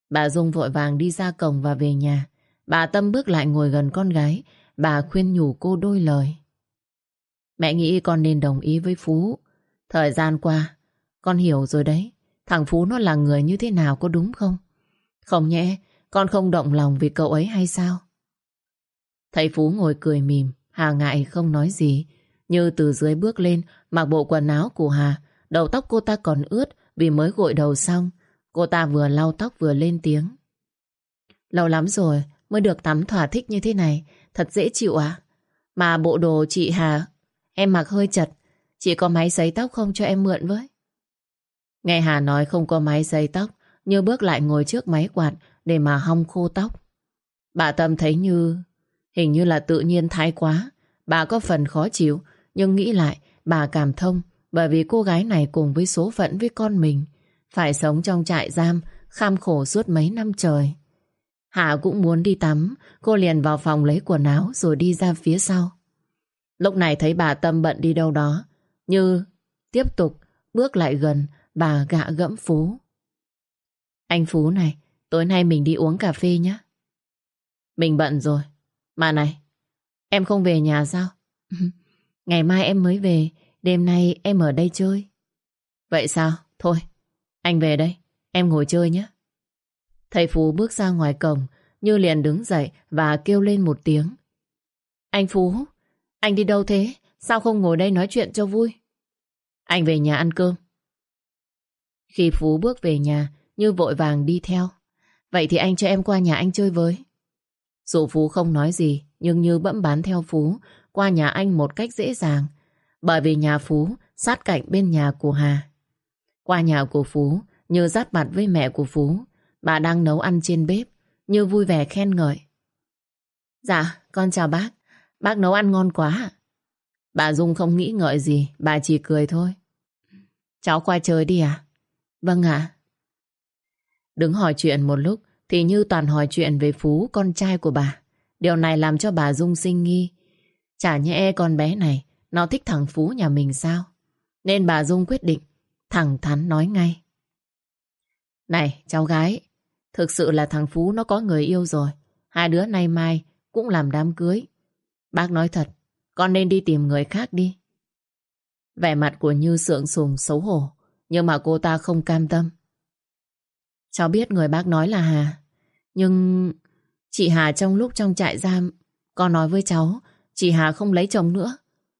Bà Dung vội vàng đi ra cổng và về nhà. Bà Tâm bước lại ngồi gần con gái. Bà khuyên nhủ cô đôi lời. Mẹ nghĩ con nên đồng ý với Phú. Thời gian qua, con hiểu rồi đấy. Thằng Phú nó là người như thế nào có đúng không? Không nhẽ, con không động lòng vì cậu ấy hay sao? Thầy Phú ngồi cười mỉm, Hà ngại không nói gì. Như từ dưới bước lên, mặc bộ quần áo của Hà, đầu tóc cô ta còn ướt vì mới gội đầu xong. Cô ta vừa lau tóc vừa lên tiếng. Lâu lắm rồi mới được tắm thỏa thích như thế này, thật dễ chịu à? Mà bộ đồ chị Hà, em mặc hơi chật, chị có máy giấy tóc không cho em mượn với? Nghe Hà nói không có máy giấy tóc, như bước lại ngồi trước máy quạt để mà hong khô tóc. Bà Tâm thấy như Hình như là tự nhiên thái quá. Bà có phần khó chịu, nhưng nghĩ lại, bà cảm thông bởi vì cô gái này cùng với số phận với con mình phải sống trong trại giam kham khổ suốt mấy năm trời. Hà cũng muốn đi tắm, cô liền vào phòng lấy quần áo rồi đi ra phía sau. Lúc này thấy bà Tâm bận đi đâu đó, như tiếp tục bước lại gần bà gạ gẫm Phú. Anh Phú này, tối nay mình đi uống cà phê nhé. Mình bận rồi. Mà này, em không về nhà sao? Ngày mai em mới về, đêm nay em ở đây chơi. Vậy sao? Thôi, anh về đây, em ngồi chơi nhé. Thầy Phú bước ra ngoài cổng, Như liền đứng dậy và kêu lên một tiếng. Anh Phú, anh đi đâu thế? Sao không ngồi đây nói chuyện cho vui? Anh về nhà ăn cơm. Khi Phú bước về nhà, Như vội vàng đi theo. Vậy thì anh cho em qua nhà anh chơi với. Dù Phú không nói gì, nhưng Như bẫm bán theo Phú qua nhà anh một cách dễ dàng. Bởi vì nhà Phú sát cạnh bên nhà của Hà. Qua nhà của Phú, Như dắt mặt với mẹ của Phú. Bà đang nấu ăn trên bếp. Như vui vẻ khen ngợi. Dạ, con chào bác. Bác nấu ăn ngon quá. Bà Dung không nghĩ ngợi gì, bà chỉ cười thôi. Cháu qua chơi đi à? Vâng ạ. Đứng hỏi chuyện một lúc thì Như toàn hỏi chuyện về Phú, con trai của bà. Điều này làm cho bà Dung sinh nghi. Chả nhẽ con bé này nó thích thằng Phú nhà mình sao? Nên bà Dung quyết định thẳng thắn nói ngay. Này cháu gái, thực sự là thằng Phú nó có người yêu rồi. Hai đứa nay mai cũng làm đám cưới. Bác nói thật, con nên đi tìm người khác đi. Vẻ mặt của Như sượng sùng xấu hổ, nhưng mà cô ta không cam tâm. Cháu biết người bác nói là Hà, nhưng chị Hà trong lúc trong trại giam, con nói với cháu, chị Hà không lấy chồng nữa.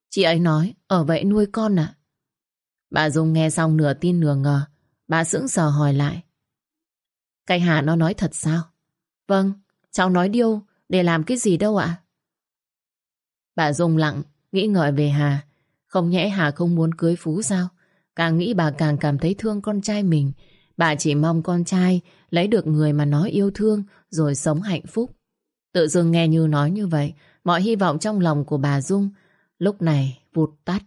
Chị ấy nói, ở vậy nuôi con à? Bà Dung nghe xong nửa tin nửa ngờ, bà sững sờ hỏi lại. Cái Hà nó nói thật sao? Vâng, cháu nói điêu để làm cái gì đâu ạ? Bà Dung lặng, nghĩ ngợi về Hà. Không nhẽ Hà không muốn cưới Phú sao? Càng nghĩ bà càng cảm thấy thương con trai mình. Bà chỉ mong con trai lấy được người mà nó yêu thương rồi sống hạnh phúc. Tự dưng nghe Như nói như vậy, mọi hy vọng trong lòng của bà Dung lúc này vụt tắt.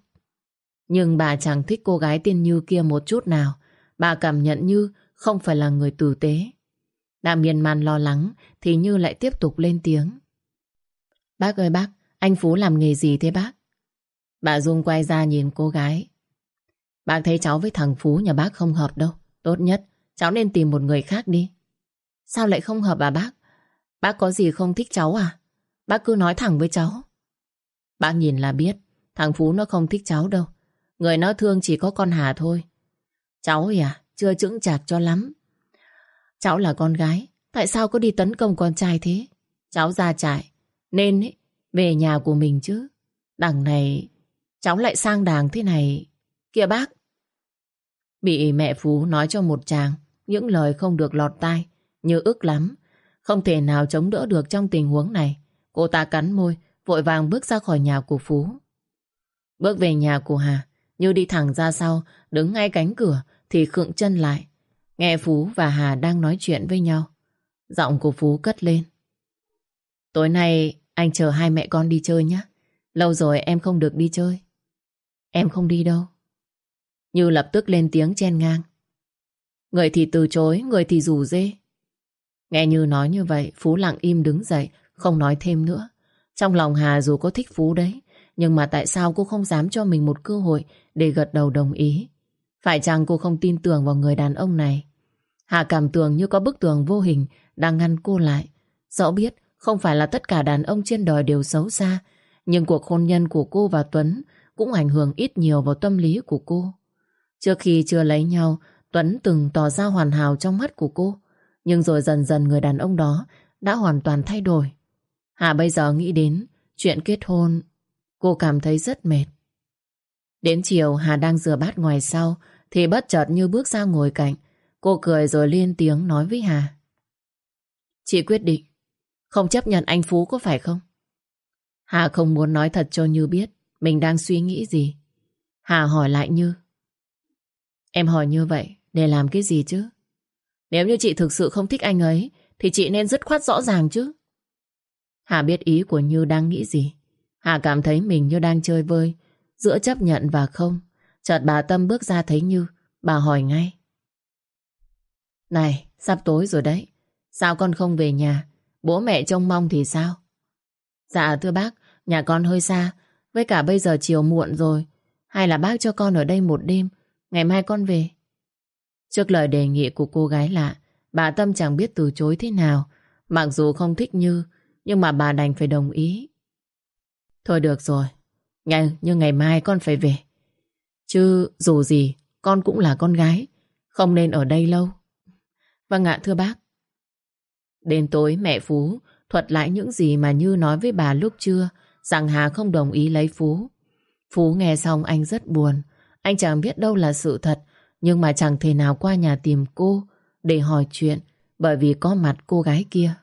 Nhưng bà chẳng thích cô gái tiên Như kia một chút nào. Bà cảm nhận Như không phải là người tử tế. Đã miên man lo lắng thì Như lại tiếp tục lên tiếng. Bác ơi bác, anh Phú làm nghề gì thế bác? Bà Dung quay ra nhìn cô gái. Bác thấy cháu với thằng Phú nhà bác không hợp đâu. Tốt nhất, cháu nên tìm một người khác đi. Sao lại không hợp à bác? Bác có gì không thích cháu à? Bác cứ nói thẳng với cháu. Bác nhìn là biết, thằng Phú nó không thích cháu đâu. Người nó thương chỉ có con Hà thôi. Cháu à, chưa chững chạc cho lắm. Cháu là con gái, tại sao có đi tấn công con trai thế? Cháu ra trại, nên ấy, về nhà của mình chứ. Đằng này, cháu lại sang đàng thế này. Kìa bác. Bị mẹ Phú nói cho một chàng, những lời không được lọt tai, như ức lắm. Không thể nào chống đỡ được trong tình huống này. Cô ta cắn môi, vội vàng bước ra khỏi nhà của Phú. Bước về nhà của Hà, như đi thẳng ra sau, đứng ngay cánh cửa, thì khựng chân lại. Nghe Phú và Hà đang nói chuyện với nhau. Giọng của Phú cất lên. Tối nay anh chờ hai mẹ con đi chơi nhé. Lâu rồi em không được đi chơi. Em không đi đâu. Như lập tức lên tiếng chen ngang. Người thì từ chối, người thì rủ dê. Nghe Như nói như vậy, Phú lặng im đứng dậy, không nói thêm nữa. Trong lòng Hà dù có thích Phú đấy, nhưng mà tại sao cô không dám cho mình một cơ hội để gật đầu đồng ý? Phải chăng cô không tin tưởng vào người đàn ông này? Hà cảm tưởng như có bức tường vô hình đang ngăn cô lại. Dẫu biết không phải là tất cả đàn ông trên đời đều xấu xa, nhưng cuộc hôn nhân của cô và Tuấn cũng ảnh hưởng ít nhiều vào tâm lý của cô. Trước khi chưa lấy nhau, Tuấn từng tỏ ra hoàn hảo trong mắt của cô. Nhưng rồi dần dần người đàn ông đó đã hoàn toàn thay đổi. Hà bây giờ nghĩ đến chuyện kết hôn, cô cảm thấy rất mệt. Đến chiều Hà đang rửa bát ngoài sau thì bất chợt như bước ra ngồi cạnh. Cô cười rồi lên tiếng nói với Hà. Chị quyết định, không chấp nhận anh Phú có phải không? Hà không muốn nói thật cho Như biết mình đang suy nghĩ gì. Hà hỏi lại Như. Em hỏi như vậy để làm cái gì chứ? Nếu như chị thực sự không thích anh ấy, thì chị nên dứt khoát rõ ràng chứ. Hà biết ý của Như đang nghĩ gì. Hà cảm thấy mình như đang chơi vơi giữa chấp nhận và không. Chợt bà Tâm bước ra thấy Như, bà hỏi ngay. Này, sắp tối rồi đấy. Sao con không về nhà bố mẹ trông mong thì sao? Dạ thưa bác, nhà con hơi xa, với cả bây giờ chiều muộn rồi. Hay là bác cho con ở đây một đêm, ngày mai con về. Trước lời đề nghị của cô gái lạ, bà Tâm chẳng biết từ chối thế nào. Mặc dù không thích Như, nhưng mà bà đành phải đồng ý. Thôi được rồi, ngày, nhưng ngày mai con phải về. Chứ dù gì, con cũng là con gái, không nên ở đây lâu. Vâng ạ thưa bác. Đến tối mẹ Phú thuật lại những gì mà Như nói với bà lúc trưa rằng Hà không đồng ý lấy Phú. Phú nghe xong anh rất buồn. Anh chẳng biết đâu là sự thật nhưng mà chẳng thể nào qua nhà tìm cô để hỏi chuyện bởi vì có mặt cô gái kia.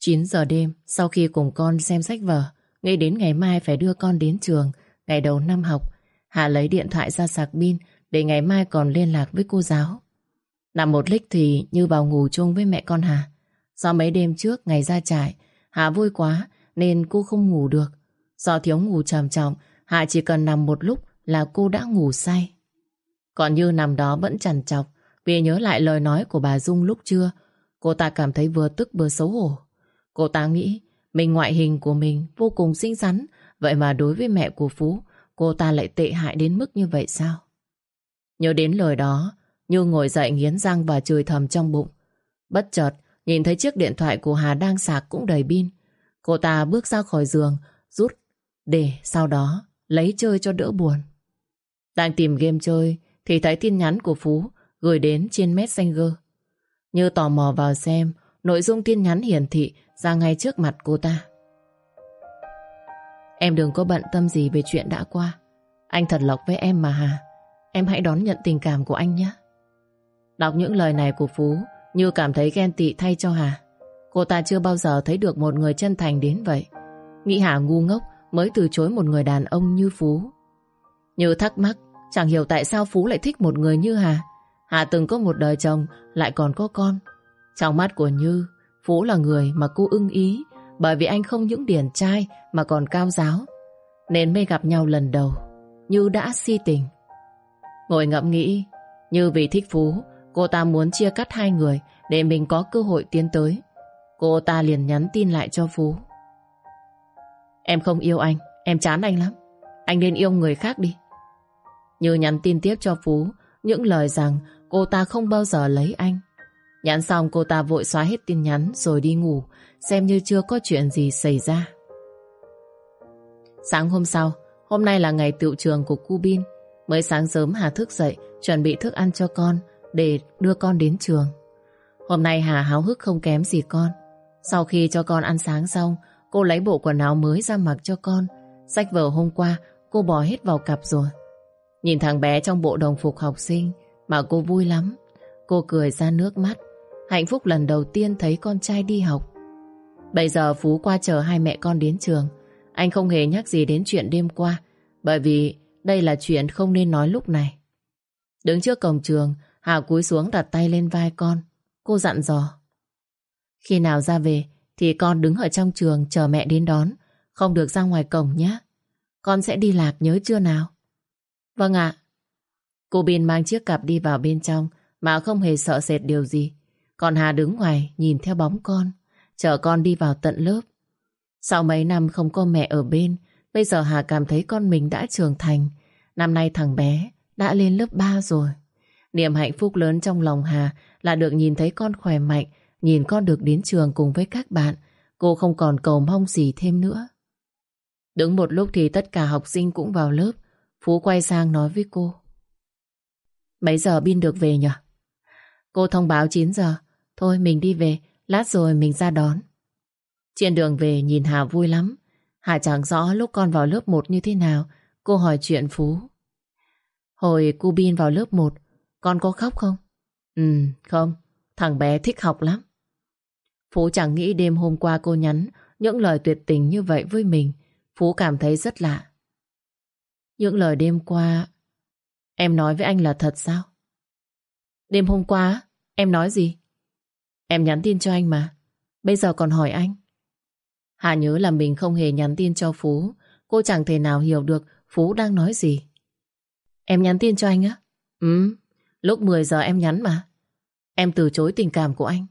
9 giờ đêm, sau khi cùng con xem sách vở, nghĩ đến ngày mai phải đưa con đến trường, ngày đầu năm học, Hà lấy điện thoại ra sạc pin để ngày mai còn liên lạc với cô giáo. Nằm một lích thì như vào ngủ chung với mẹ con Hà. Do mấy đêm trước ngày ra trại, Hà vui quá nên cô không ngủ được. Do thiếu ngủ trầm trọng, Hà chỉ cần nằm một lúc là cô đã ngủ say. Còn Như nằm đó vẫn chằn chọc vì nhớ lại lời nói của bà Dung lúc trưa. Cô ta cảm thấy vừa tức vừa xấu hổ. Cô ta nghĩ mình ngoại hình của mình vô cùng xinh xắn vậy mà đối với mẹ của Phú cô ta lại tệ hại đến mức như vậy sao? Nhớ đến lời đó, Như ngồi dậy nghiến răng và chửi thầm trong bụng. Bất chợt, nhìn thấy chiếc điện thoại của Hà đang sạc cũng đầy pin. Cô ta bước ra khỏi giường, rút để sau đó lấy chơi cho đỡ buồn. Đang tìm game chơi thì thấy tin nhắn của Phú gửi đến trên Messenger. Như tò mò vào xem nội dung tin nhắn hiển thị ra ngay trước mặt cô ta. Em đừng có bận tâm gì về chuyện đã qua. Anh thật lộc với em mà Hà. Em hãy đón nhận tình cảm của anh nhé. Đọc những lời này của Phú, như cảm thấy ghen tị thay cho Hà. Cô ta chưa bao giờ thấy được một người chân thành đến vậy. Nghĩ Hà ngu ngốc mới từ chối một người đàn ông như Phú. Như thắc mắc, Chẳng hiểu tại sao Phú lại thích một người như Hà Hà từng có một đời chồng, Lại còn có con Trong mắt của Như, Phú là người mà cô ưng ý bởi vì anh không những điển trai Mà còn cao giáo. Nên mới gặp nhau lần đầu, Như đã si tình. Ngồi ngẫm nghĩ, Như vì thích Phú, Cô ta muốn chia cắt hai người Để mình có cơ hội tiến tới. Cô ta liền nhắn tin lại cho Phú. Em không yêu anh, Em chán anh lắm. Anh nên yêu người khác đi. Như nhắn tin tiếp cho Phú, những lời rằng cô ta không bao giờ lấy anh. Nhắn xong cô ta vội xóa hết tin nhắn rồi đi ngủ xem như chưa có chuyện gì xảy ra. Sáng hôm sau, hôm nay là ngày tiệu trường của cu Bin. Mới sáng sớm Hà thức dậy chuẩn bị thức ăn cho con để đưa con đến trường. Hôm nay Hà háo hức không kém gì con. Sau khi cho con ăn sáng xong, cô lấy bộ quần áo mới ra mặc cho con. Sách vở hôm qua cô bỏ hết vào cặp rồi. Nhìn thằng bé trong bộ đồng phục học sinh mà cô vui lắm. Cô cười ra nước mắt. Hạnh phúc lần đầu tiên thấy con trai đi học. Bây giờ Phú qua chờ hai mẹ con đến trường. Anh không hề nhắc gì đến chuyện đêm qua, bởi vì đây là chuyện không nên nói lúc này. Đứng trước cổng trường, Hà cúi xuống đặt tay lên vai con. Cô dặn dò. Khi nào ra về thì con đứng ở trong trường chờ mẹ đến đón. Không được ra ngoài cổng nhé. Con sẽ đi lạc nhớ chưa nào? Vâng ạ. Cô Bin mang chiếc cặp đi vào bên trong mà không hề sợ sệt điều gì. Còn Hà đứng ngoài nhìn theo bóng con, chờ con đi vào tận lớp. Sau mấy năm không có mẹ ở bên, bây giờ Hà cảm thấy con mình đã trưởng thành. Năm nay thằng bé đã lên lớp 3 rồi. Niềm hạnh phúc lớn trong lòng Hà là được nhìn thấy con khỏe mạnh, nhìn con được đến trường cùng với các bạn. Cô không còn cầu mong gì thêm nữa. Đứng một lúc thì tất cả học sinh cũng vào lớp. Phú quay sang nói với cô. Mấy giờ Bin được về nhỉ? Cô thông báo 9 giờ. Thôi mình đi về, lát rồi mình ra đón. Trên đường về nhìn Hà vui lắm. Hà chẳng rõ lúc con vào lớp 1 như thế nào. Cô hỏi chuyện Phú. Hồi cô Bin vào lớp 1, con có khóc không? Ừ, không. Thằng bé thích học lắm. Phú chẳng nghĩ đêm hôm qua cô nhắn những lời tuyệt tình như vậy với mình. Phú cảm thấy rất lạ. Những lời đêm qua Em nói với anh là thật sao? Đêm hôm qua Em nói gì? Em nhắn tin cho anh mà Bây giờ còn hỏi anh Hà nhớ là mình không hề nhắn tin cho Phú Cô chẳng thể nào hiểu được Phú đang nói gì Em nhắn tin cho anh á? Ừ Lúc 10 giờ em nhắn mà Em từ chối tình cảm của anh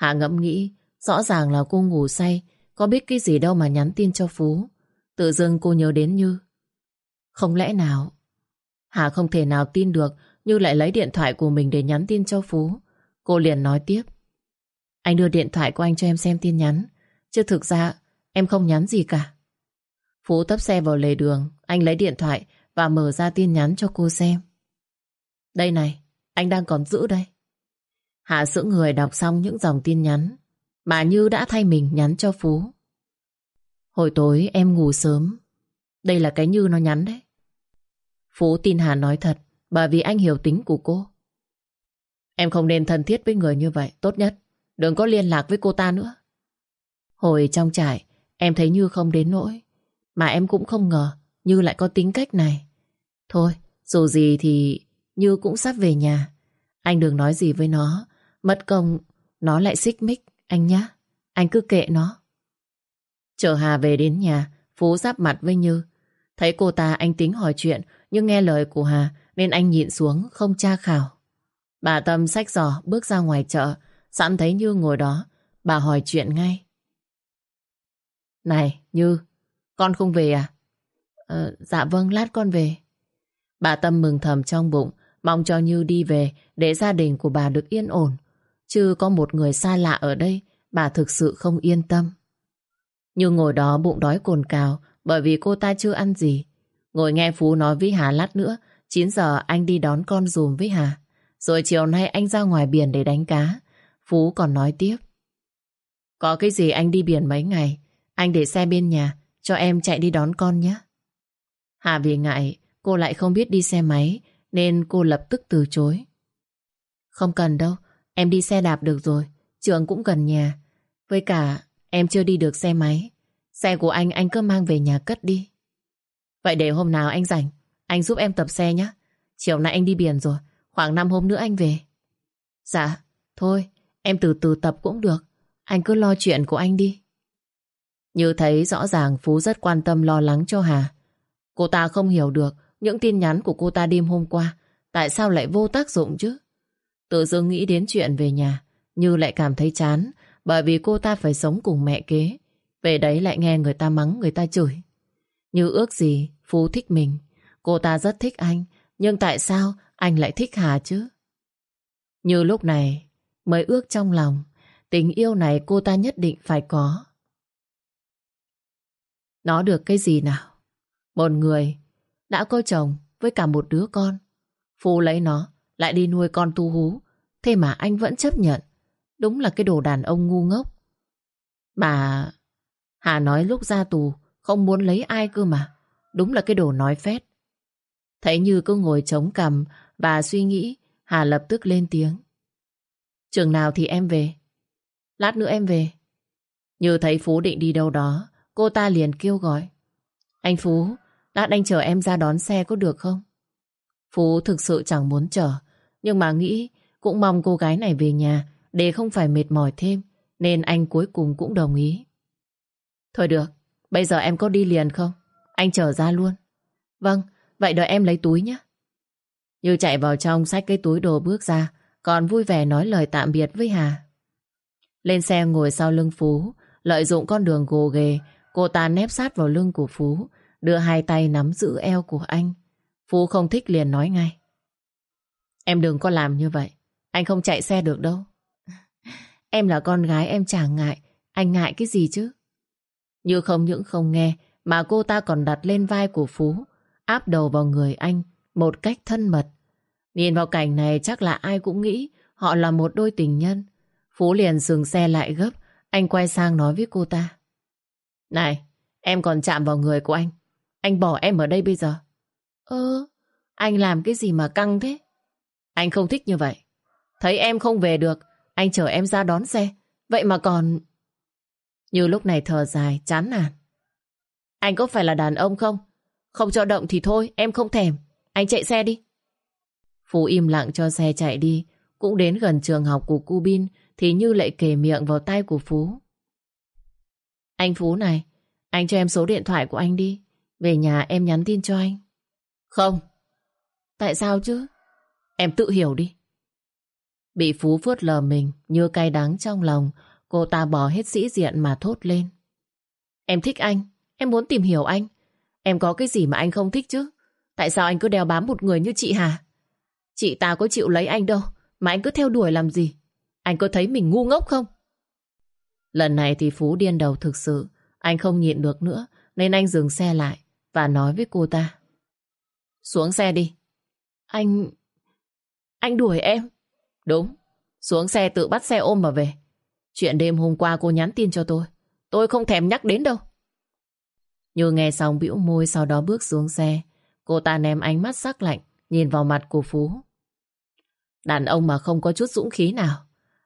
Hà ngẫm nghĩ, rõ ràng là cô ngủ say, có biết cái gì đâu mà nhắn tin cho Phú. Tự dưng cô nhớ đến Như. Không lẽ nào? Hà không thể nào tin được Như lại lấy điện thoại của mình để nhắn tin cho Phú. Cô liền nói tiếp. Anh đưa điện thoại của anh cho em xem tin nhắn. Chứ thực ra em không nhắn gì cả. Phú tấp xe vào lề đường. Anh lấy điện thoại và mở ra tin nhắn cho cô xem. Đây này, anh đang còn giữ đây. Hạ sững người đọc xong những dòng tin nhắn mà Như đã thay mình nhắn cho Phú. Hồi tối em ngủ sớm. Đây là cái Như nó nhắn đấy. Phú tin Hà nói thật bởi vì anh hiểu tính của cô. Em không nên thân thiết với người như vậy. Tốt nhất, đừng có liên lạc với cô ta nữa. Hồi trong trại, em thấy Như không đến nỗi. Mà em cũng không ngờ Như lại có tính cách này. Thôi, dù gì thì Như cũng sắp về nhà. Anh đừng nói gì với nó. Mất công, nó lại xích mích, anh nhá. Anh cứ kệ nó. Chờ Hà về đến nhà, Phú giáp mặt với Như. Thấy cô ta anh tính hỏi chuyện, nhưng nghe lời của Hà nên anh nhịn xuống không tra khảo. Bà Tâm xách giỏ bước ra ngoài chợ, sẵn thấy Như ngồi đó, bà hỏi chuyện ngay. Này, Như, con không về à? Ờ, dạ vâng, lát con về. Bà Tâm mừng thầm trong bụng, mong cho Như đi về để gia đình của bà được yên ổn. Chứ có một người xa lạ ở đây, bà thực sự không yên tâm. Như ngồi đó bụng đói cồn cào bởi vì cô ta chưa ăn gì. Ngồi nghe Phú nói với Hà lát nữa, 9 giờ anh đi đón con dùm với Hà. Rồi chiều nay anh ra ngoài biển để đánh cá. Phú còn nói tiếp. Có cái gì anh đi biển mấy ngày, anh để xe bên nhà, cho em chạy đi đón con nhé. Hà vì ngại, cô lại không biết đi xe máy, nên cô lập tức từ chối. Không cần đâu, em đi xe đạp được rồi, trường cũng gần nhà. Với cả, em chưa đi được xe máy. Xe của anh anh cứ mang về nhà cất đi. Vậy để hôm nào anh rảnh, anh giúp em tập xe nhé. Chiều nay anh đi biển rồi, khoảng 5 hôm nữa anh về. Dạ, thôi, em từ từ tập cũng được. Anh cứ lo chuyện của anh đi. Như thấy rõ ràng Phú rất quan tâm lo lắng cho Hà. Cô ta không hiểu được những tin nhắn của cô ta đêm hôm qua. Tại sao lại vô tác dụng chứ? Tự dưng nghĩ đến chuyện về nhà, Như lại cảm thấy chán bởi vì cô ta phải sống cùng mẹ kế. Về đấy lại nghe người ta mắng, người ta chửi. Như ước gì Phú thích mình. Cô ta rất thích anh, nhưng tại sao anh lại thích Hà chứ? Như lúc này mới ước trong lòng, tình yêu này cô ta nhất định phải có. Nó được cái gì nào? Một người đã có chồng với cả một đứa con. Phú lấy nó, lại đi nuôi con tu hú. Thế mà anh vẫn chấp nhận. Đúng là cái đồ đàn ông ngu ngốc. Mà Hà nói lúc ra tù không muốn lấy ai cơ mà. Đúng là cái đồ nói phét. Thấy Như cứ ngồi chống cằm bà suy nghĩ, Hà lập tức lên tiếng. Trường nào thì em về. Lát nữa em về. Như thấy Phú định đi đâu đó, cô ta liền kêu gọi. Anh Phú, lát anh chờ em ra đón xe có được không? Phú thực sự chẳng muốn chờ, nhưng mà nghĩ cũng mong cô gái này về nhà để không phải mệt mỏi thêm, nên anh cuối cùng cũng đồng ý. Thôi được, bây giờ em có đi liền không? Anh chờ ra luôn. Vâng, vậy đợi em lấy túi nhé. Như chạy vào trong xách cái túi đồ bước ra, còn vui vẻ nói lời tạm biệt với Hà. Lên xe ngồi sau lưng Phú, lợi dụng con đường gồ ghề, cô ta nép sát vào lưng của Phú, đưa hai tay nắm giữ eo của anh. Phú không thích liền nói ngay. Em đừng có làm như vậy, anh không chạy xe được đâu. Em là con gái em chẳng ngại, anh ngại cái gì chứ? Như không những không nghe, mà cô ta còn đặt lên vai của Phú, áp đầu vào người anh một cách thân mật. Nhìn vào cảnh này chắc là ai cũng nghĩ họ là một đôi tình nhân. Phú liền dừng xe lại gấp, anh quay sang nói với cô ta. Này, em còn chạm vào người của anh. Anh bỏ em ở đây bây giờ. Ơ, anh làm cái gì mà căng thế? Anh không thích như vậy. Thấy em không về được, anh chở em ra đón xe. Vậy mà còn... Như lúc này thở dài, chán nản. Anh có phải là đàn ông không? Không cho động thì thôi, em không thèm. Anh chạy xe đi. Phú im lặng cho xe chạy đi. Cũng đến gần trường học của cu Bin thì Như lại kề miệng vào tay của Phú. Anh Phú này, anh cho em số điện thoại của anh đi. Về nhà em nhắn tin cho anh. Không. Tại sao chứ? Em tự hiểu đi. Bị Phú phớt lờ mình như cay đắng trong lòng, cô ta bỏ hết sĩ diện mà thốt lên. Em thích anh, em muốn tìm hiểu anh. Em có cái gì mà anh không thích chứ? Tại sao anh cứ đeo bám một người như chị Hà? Chị ta có chịu lấy anh đâu, mà anh cứ theo đuổi làm gì? Anh có thấy mình ngu ngốc không? Lần này thì Phú điên đầu thực sự. Anh không nhịn được nữa, nên anh dừng xe lại và nói với cô ta. Xuống xe đi. Anh... Anh đuổi em. Đúng. Xuống xe tự bắt xe ôm mà về. Chuyện đêm hôm qua cô nhắn tin cho tôi. Tôi không thèm nhắc đến đâu. Như nghe xong bĩu môi sau đó bước xuống xe. Cô ta ném ánh mắt sắc lạnh nhìn vào mặt của Phú. Đàn ông mà không có chút dũng khí nào.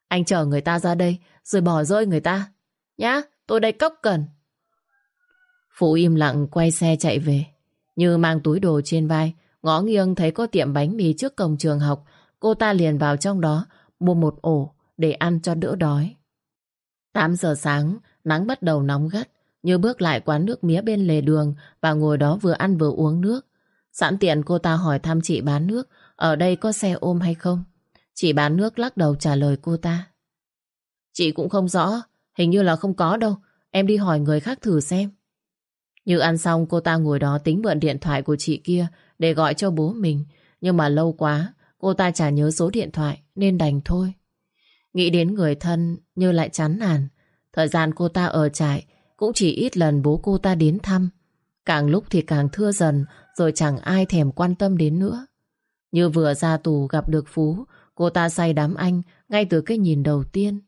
Anh chờ người ta ra đây rồi bỏ rơi người ta. Nhá, tôi đây cốc cần. Phú im lặng quay xe chạy về. Như mang túi đồ trên vai, ngó nghiêng thấy có tiệm bánh mì trước cổng trường học. Cô ta liền vào trong đó, mua một ổ để ăn cho đỡ đói. 8 giờ sáng, nắng bắt đầu nóng gắt. Như bước lại quán nước mía bên lề đường và ngồi đó vừa ăn vừa uống nước. Sẵn tiện cô ta hỏi thăm chị bán nước ở đây có xe ôm hay không. Chị bán nước lắc đầu trả lời cô ta. Chị cũng không rõ, hình như là không có đâu. Em đi hỏi người khác thử xem. Như ăn xong cô ta ngồi đó tính mượn điện thoại của chị kia để gọi cho bố mình. Nhưng mà lâu quá, cô ta chả nhớ số điện thoại nên đành thôi. Nghĩ đến người thân như lại chán nản. Thời gian cô ta ở trại cũng chỉ ít lần bố cô ta đến thăm. Càng lúc thì càng thưa dần rồi chẳng ai thèm quan tâm đến nữa. Như vừa ra tù gặp được Phú, cô ta say đám anh ngay từ cái nhìn đầu tiên.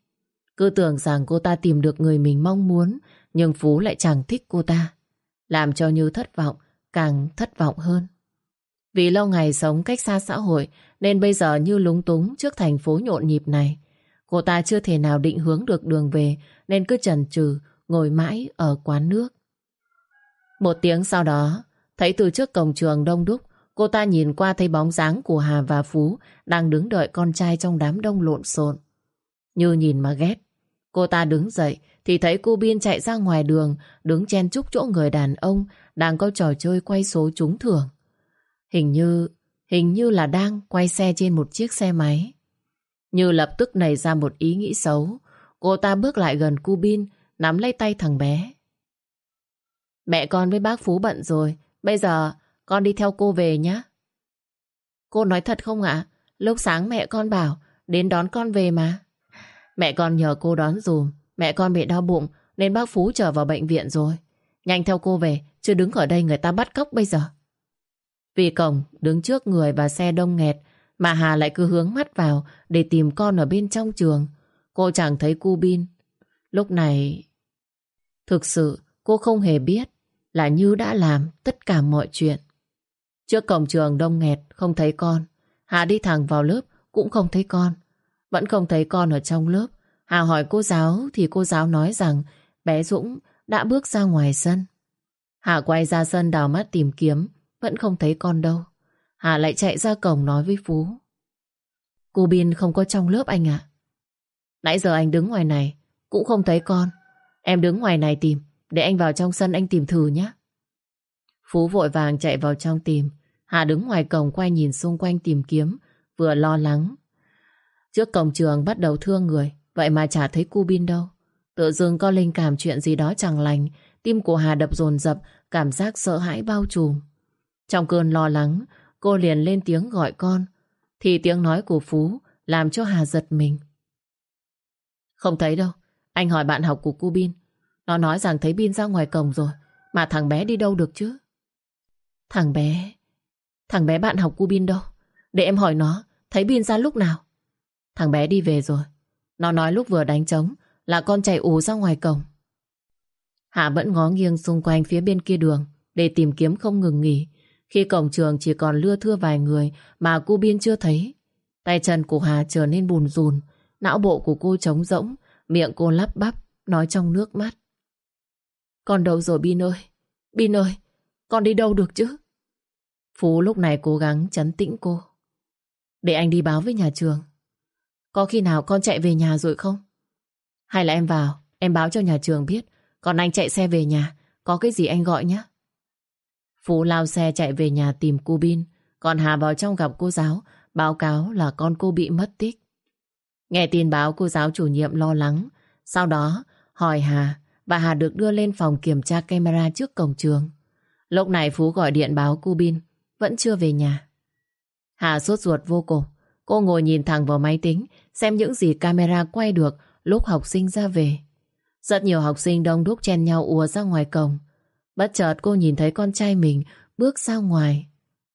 Cứ tưởng rằng cô ta tìm được người mình mong muốn, nhưng Phú lại chẳng thích cô ta. Làm cho Như thất vọng, càng thất vọng hơn. Vì lâu ngày sống cách xa xã hội, nên bây giờ Như lúng túng trước thành phố nhộn nhịp này. Cô ta chưa thể nào định hướng được đường về, nên cứ chần chừ ngồi mãi ở quán nước. Một tiếng sau đó, thấy từ trước cổng trường đông đúc, cô ta nhìn qua thấy bóng dáng của Hà và Phú đang đứng đợi con trai trong đám đông lộn xộn. Như nhìn mà ghét. Cô ta đứng dậy thì thấy cô Biên chạy ra ngoài đường đứng chen chúc chỗ người đàn ông đang có trò chơi quay số trúng thưởng. Hình như, hình như là đang quay xe trên một chiếc xe máy. Như lập tức nảy ra một ý nghĩ xấu. Cô ta bước lại gần cu Bin nắm lấy tay thằng bé. Mẹ con với bác Phú bận rồi, bây giờ con đi theo cô về nhé. Cô nói thật không ạ? Lúc sáng mẹ con bảo đến đón con về mà. Mẹ con nhờ cô đón dùm, mẹ con bị đau bụng nên bác Phú trở vào bệnh viện rồi. Nhanh theo cô về, chứ đứng ở đây người ta bắt cóc bây giờ. Vì cổng đứng trước người và xe đông nghẹt mà Hà lại cứ hướng mắt vào để tìm con ở bên trong trường. Cô chẳng thấy cu bin. Lúc này... Thực sự cô không hề biết là Như đã làm tất cả mọi chuyện. Trước cổng trường đông nghẹt, không thấy con. Hà đi thẳng vào lớp, cũng không thấy con. Vẫn không thấy con ở trong lớp. Hà hỏi cô giáo, thì cô giáo nói rằng bé Dũng đã bước ra ngoài sân. Hà quay ra sân đào mắt tìm kiếm, vẫn không thấy con đâu. Hà lại chạy ra cổng nói với Phú. Cô Bin không có trong lớp anh ạ. Nãy giờ anh đứng ngoài này, cũng không thấy con. Em đứng ngoài này tìm để anh vào trong sân anh tìm thử nhé. Phú vội vàng chạy vào trong tìm. Hà đứng ngoài cổng quay nhìn xung quanh tìm kiếm, vừa lo lắng. Trước cổng trường bắt đầu thương người, vậy mà chả thấy cu bin đâu. Tự dưng có linh cảm chuyện gì đó chẳng lành, tim của Hà đập dồn dập, cảm giác sợ hãi bao trùm. Trong cơn lo lắng, cô liền lên tiếng gọi con, thì tiếng nói của Phú làm cho Hà giật mình. Không thấy đâu, anh hỏi bạn học của cu Bin, nó nói rằng thấy Bin ra ngoài cổng rồi, mà thằng bé đi đâu được chứ? Thằng bé... Thằng bé bạn học cu Bin đâu? Để em hỏi nó, thấy Bin ra lúc nào? Thằng bé đi về rồi. Nó nói lúc vừa đánh trống là con chạy ù ra ngoài cổng. Hạ vẫn ngó nghiêng xung quanh phía bên kia đường để tìm kiếm không ngừng nghỉ. Khi cổng trường chỉ còn lưa thưa vài người mà cô Biên chưa thấy. Tay chân của Hà trở nên bùn rùn, não bộ của cô trống rỗng, miệng cô lắp bắp, nói trong nước mắt. Con đâu rồi Bin ơi? Bin ơi, con đi đâu được chứ? Phú lúc này cố gắng chấn tĩnh cô. Để anh đi báo với nhà trường. Có khi nào con chạy về nhà rồi không? Hay là em vào, em báo cho nhà trường biết. Còn anh chạy xe về nhà, có cái gì anh gọi nhé. Phú lao xe chạy về nhà tìm cô Bin. Còn Hà vào trong gặp cô giáo, báo cáo là con cô bị mất tích. Nghe tin báo cô giáo chủ nhiệm lo lắng. Sau đó hỏi Hà và Hà được đưa lên phòng kiểm tra camera trước cổng trường. Lúc này Phú gọi điện báo cô Bin vẫn chưa về nhà. Hà sốt ruột vô cùng. Cô ngồi nhìn thẳng vào máy tính xem những gì camera quay được lúc học sinh ra về. Rất nhiều học sinh đông đúc chen nhau ùa ra ngoài cổng. Bất chợt cô nhìn thấy con trai mình bước ra ngoài.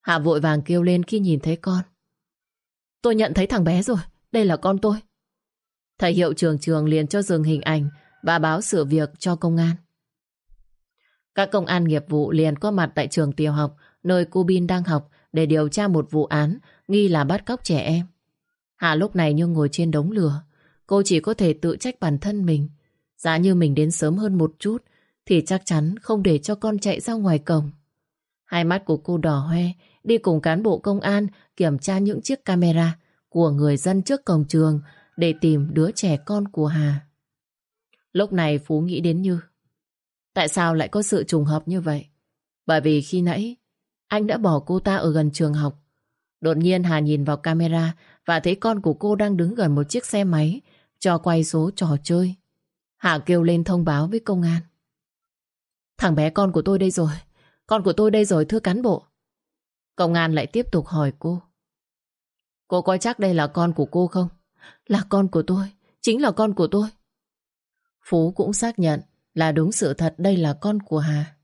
Hạ vội vàng kêu lên khi nhìn thấy con. Tôi nhận thấy thằng bé rồi, đây là con tôi. Thầy hiệu trường trường liền cho dừng hình ảnh và báo sự việc cho công an. Các công an nghiệp vụ liền có mặt tại trường tiểu học, nơi cô Bin đang học, để điều tra một vụ án nghi là bắt cóc trẻ em. Hạ lúc này như ngồi trên đống lửa. Cô chỉ có thể tự trách bản thân mình. Giá như mình đến sớm hơn một chút, thì chắc chắn không để cho con chạy ra ngoài cổng. Hai mắt của cô đỏ hoe, đi cùng cán bộ công an kiểm tra những chiếc camera của người dân trước cổng trường để tìm đứa trẻ con của Hà. Lúc này Phú nghĩ đến Như. Tại sao lại có sự trùng hợp như vậy? Bởi vì khi nãy, anh đã bỏ cô ta ở gần trường học. Đột nhiên Hà nhìn vào camera và thấy con của cô đang đứng gần một chiếc xe máy, cho quay số trò chơi. Hà kêu lên thông báo với công an. Thằng bé con của tôi đây rồi. Con của tôi đây rồi, thưa cán bộ. Công an lại tiếp tục hỏi cô. Cô có chắc đây là con của cô không? Là con của tôi. Chính là con của tôi. Phú cũng xác nhận là đúng sự thật đây là con của Hà.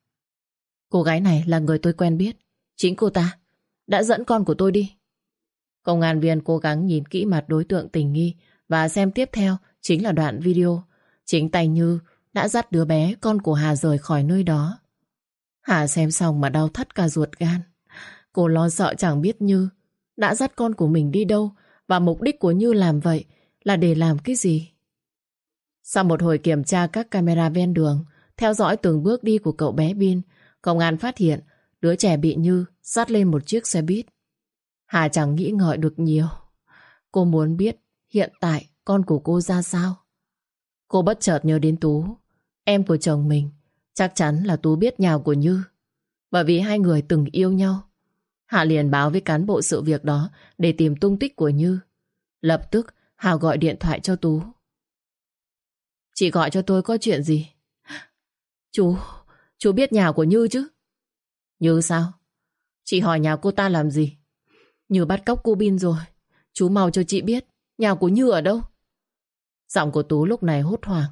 Cô gái này là người tôi quen biết. Chính cô ta đã dẫn con của tôi đi. Công an viên cố gắng nhìn kỹ mặt đối tượng tình nghi và xem tiếp theo chính là đoạn video. Chính tay Như đã dắt đứa bé con của Hà rời khỏi nơi đó. Hà xem xong mà đau thắt cả ruột gan. Cô lo sợ chẳng biết Như đã dắt con của mình đi đâu và mục đích của Như làm vậy là để làm cái gì. Sau một hồi kiểm tra các camera ven đường, theo dõi từng bước đi của cậu bé Bin, công an phát hiện đứa trẻ bị Như dắt lên một chiếc xe buýt. Hà chẳng nghĩ ngợi được nhiều. Cô muốn biết hiện tại con của cô ra sao. Cô bất chợt nhớ đến Tú, em của chồng mình. Chắc chắn là Tú biết nhà của Như. Bởi vì hai người từng yêu nhau. Hà liền báo với cán bộ sự việc đó để tìm tung tích của Như. Lập tức Hà gọi điện thoại cho Tú. Chị gọi cho tôi có chuyện gì? Chú, chú biết nhà của Như chứ? Như sao? Chị hỏi nhà cô ta làm gì? Như bắt cóc cô Bin rồi. Chú mau cho chị biết nhà của Như ở đâu? Giọng của Tú lúc này hốt hoảng.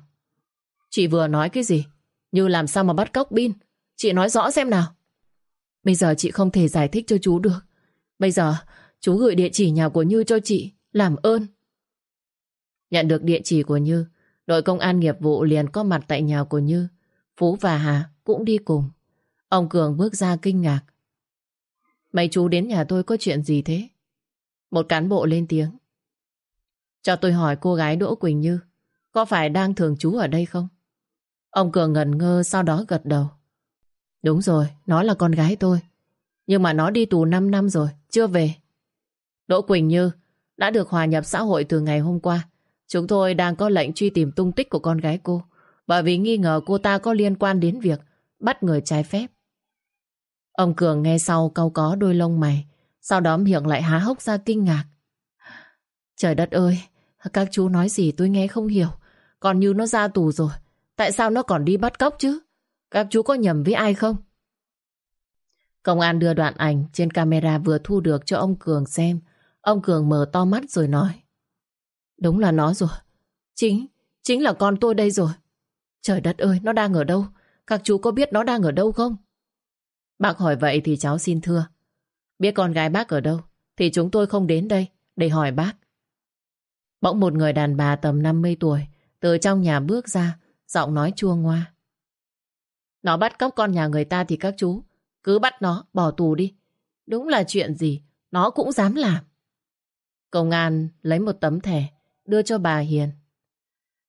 Chị vừa nói cái gì? Như làm sao mà bắt cóc Bin? Chị nói rõ xem nào. Bây giờ chị không thể giải thích cho chú được. Bây giờ chú gửi địa chỉ nhà của Như cho chị. Làm ơn. Nhận được địa chỉ của Như, đội công an nghiệp vụ liền có mặt tại nhà của Như. Phú và Hà cũng đi cùng. Ông Cường bước ra kinh ngạc. Mấy chú đến nhà tôi có chuyện gì thế? Một cán bộ lên tiếng. Cho tôi hỏi cô gái Đỗ Quỳnh Như có phải đang thường trú ở đây không? Ông Cường ngẩn ngơ sau đó gật đầu. Đúng rồi, nó là con gái tôi. Nhưng mà nó đi tù 5 năm rồi, chưa về. Đỗ Quỳnh Như đã được hòa nhập xã hội từ ngày hôm qua. Chúng tôi đang có lệnh truy tìm tung tích của con gái cô bởi vì nghi ngờ cô ta có liên quan đến việc bắt người trái phép. Ông Cường nghe sau câu có đôi lông mày sau đó miệng lại há hốc ra kinh ngạc. Trời đất ơi, các chú nói gì tôi nghe không hiểu. Còn như nó ra tù rồi, tại sao nó còn đi bắt cóc chứ? Các chú có nhầm với ai không? Công an đưa đoạn ảnh trên camera vừa thu được cho ông Cường xem. Ông Cường mở to mắt rồi nói. Đúng là nó rồi. Chính, chính là con tôi đây rồi. Trời đất ơi, nó đang ở đâu? Các chú có biết nó đang ở đâu không? Bác hỏi vậy thì cháu xin thưa. Biết con gái bác ở đâu, thì chúng tôi không đến đây để hỏi bác. Bỗng một người đàn bà tầm 50 tuổi từ trong nhà bước ra, giọng nói chua ngoa. Nó bắt cóc con nhà người ta thì các chú cứ bắt nó, bỏ tù đi. Đúng là chuyện gì, nó cũng dám làm. Công an lấy một tấm thẻ, đưa cho bà Hiền.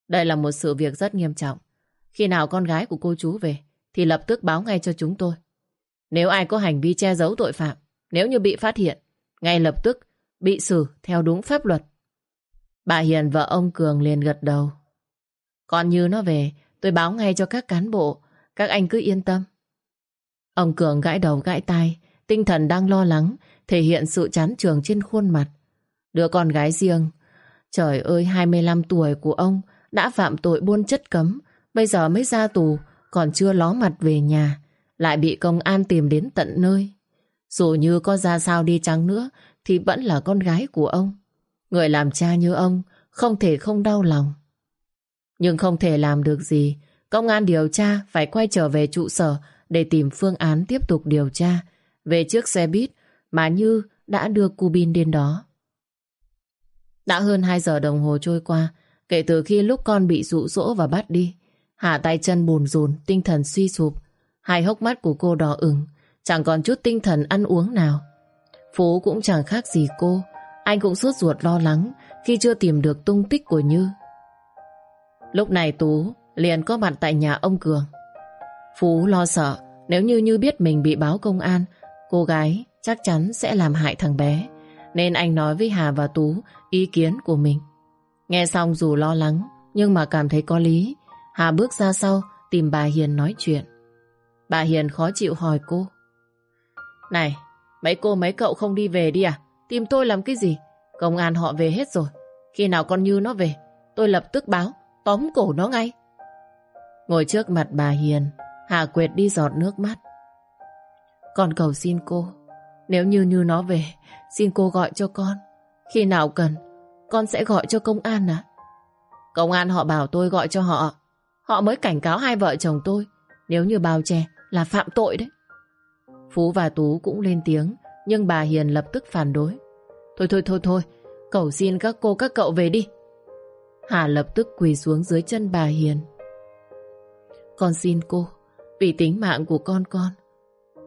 Đây là một sự việc rất nghiêm trọng. Khi nào con gái của cô chú về, thì lập tức báo ngay cho chúng tôi. Nếu ai có hành vi che giấu tội phạm, nếu như bị phát hiện, ngay lập tức bị xử theo đúng pháp luật. Bà Hiền và ông Cường liền gật đầu. Còn như nó về, tôi báo ngay cho các cán bộ, các anh cứ yên tâm. Ông Cường gãi đầu gãi tai, tinh thần đang lo lắng, thể hiện sự chán trường trên khuôn mặt. Đứa con gái riêng, Trời ơi 25 tuổi của ông, đã phạm tội buôn chất cấm, Bây giờ mới ra tù, Còn chưa ló mặt về nhà, Lại bị công an tìm đến tận nơi. Dù như có ra sao đi chăng nữa, Thì vẫn là con gái của ông. Người làm cha như ông, Không thể không đau lòng. Nhưng không thể làm được gì, Công an điều tra phải quay trở về trụ sở Để tìm phương án tiếp tục điều tra. Về chiếc xe buýt Mà Như đã đưa Cubin đến đó đã hơn 2 giờ đồng hồ trôi qua kể từ khi lúc con bị rụ rỗ và bắt đi. Hạ tay chân bồn rùn, tinh thần suy sụp. Hai hốc mắt của cô đỏ ửng, chẳng còn chút tinh thần ăn uống nào. Phú cũng chẳng khác gì cô. Anh cũng sốt ruột lo lắng khi chưa tìm được tung tích của Như. Lúc này Tú liền có mặt tại nhà ông Cường. Phú lo sợ nếu như Như biết mình bị báo công an, cô gái chắc chắn sẽ làm hại thằng bé. Nên anh nói với Hà và Tú ý kiến của mình. Nghe xong dù lo lắng nhưng mà cảm thấy có lý. Hà bước ra sau tìm bà Hiền nói chuyện. Bà Hiền khó chịu hỏi cô. Này, mấy cô mấy cậu không đi về đi à? Tìm tôi làm cái gì? Công an họ về hết rồi. Khi nào con Như nó về, tôi lập tức báo, tóm cổ nó ngay. Ngồi trước mặt bà Hiền, Hà quệt đi giọt nước mắt. còn cầu xin cô, nếu như Như nó về, xin cô gọi cho con. Khi nào cần, con sẽ gọi cho công an à? Công an họ bảo tôi gọi cho họ. Họ mới cảnh cáo hai vợ chồng tôi. Nếu như bao che là phạm tội đấy. Phú và Tú cũng lên tiếng, nhưng bà Hiền lập tức phản đối. Thôi thôi thôi thôi, cầu xin các cô các cậu về đi. Hà lập tức quỳ xuống dưới chân bà Hiền. Con xin cô, vì tính mạng của con con.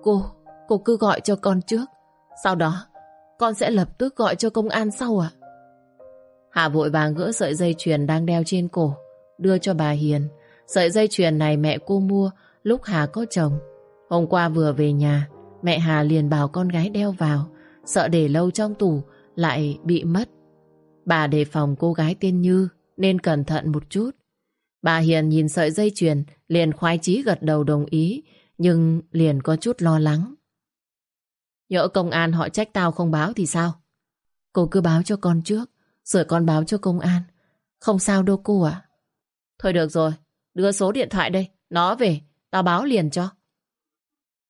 Cô, cô cứ gọi cho con trước. Sau đó, con sẽ lập tức gọi cho công an sau ạ. Hà vội vàng gỡ sợi dây chuyền đang đeo trên cổ, đưa cho bà Hiền. Sợi dây chuyền này mẹ cô mua lúc Hà có chồng. Hôm qua vừa về nhà, mẹ Hà liền bảo con gái đeo vào, sợ để lâu trong tủ lại bị mất. Bà đề phòng cô gái tên Như nên cẩn thận một chút. Bà Hiền nhìn sợi dây chuyền liền khoái chí gật đầu đồng ý nhưng liền có chút lo lắng. Nhỡ công an họ trách tao không báo thì sao? Cô cứ báo cho con trước, rồi con báo cho công an. Không sao đâu cô ạ. Thôi được rồi, đưa số điện thoại đây, nó về, tao báo liền cho.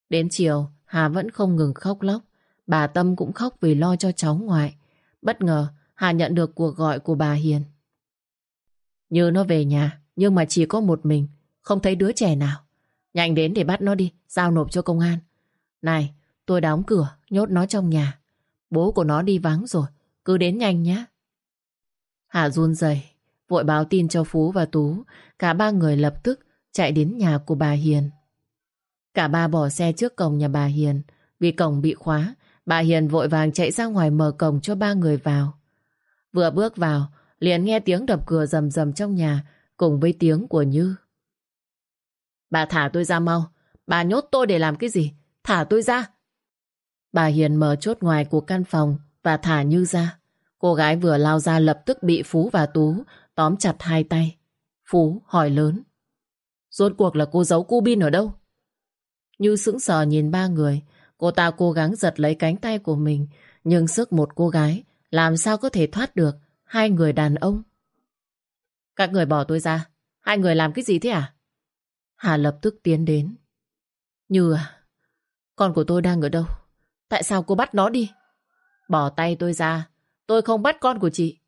Đến chiều, Hà vẫn không ngừng khóc lóc. Bà Tâm cũng khóc vì lo cho cháu ngoại. Bất ngờ, Hà nhận được cuộc gọi của bà Hiền. Như nó về nhà, nhưng mà chỉ có một mình, không thấy đứa trẻ nào. Nhanh đến để bắt nó đi, giao nộp cho công an. Này, Tôi đóng cửa, nhốt nó trong nhà. Bố của nó đi vắng rồi, cứ đến nhanh nhé. hạ run rẩy, vội báo tin cho Phú và Tú. Cả ba người lập tức chạy đến nhà của bà Hiền. Cả ba bỏ xe trước cổng nhà bà Hiền. Vì cổng bị khóa, bà Hiền vội vàng chạy ra ngoài mở cổng cho ba người vào. Vừa bước vào, liền nghe tiếng đập cửa rầm rầm trong nhà cùng với tiếng của Như. Bà thả tôi ra mau. Bà nhốt tôi để làm cái gì? Thả tôi ra. Bà Hiền mở chốt ngoài của căn phòng và thả Như ra. Cô gái vừa lao ra lập tức bị Phú và Tú tóm chặt hai tay. Phú hỏi lớn. Rốt cuộc là cô giấu cu bin ở đâu? Như sững sờ nhìn ba người, cô ta cố gắng giật lấy cánh tay của mình, nhưng sức một cô gái làm sao có thể thoát được hai người đàn ông. Các người bỏ tôi ra, hai người làm cái gì thế à? Hà lập tức tiến đến. Như à, con của tôi đang ở đâu? Tại sao cô bắt nó đi? Bỏ tay tôi ra. Tôi không bắt con của chị.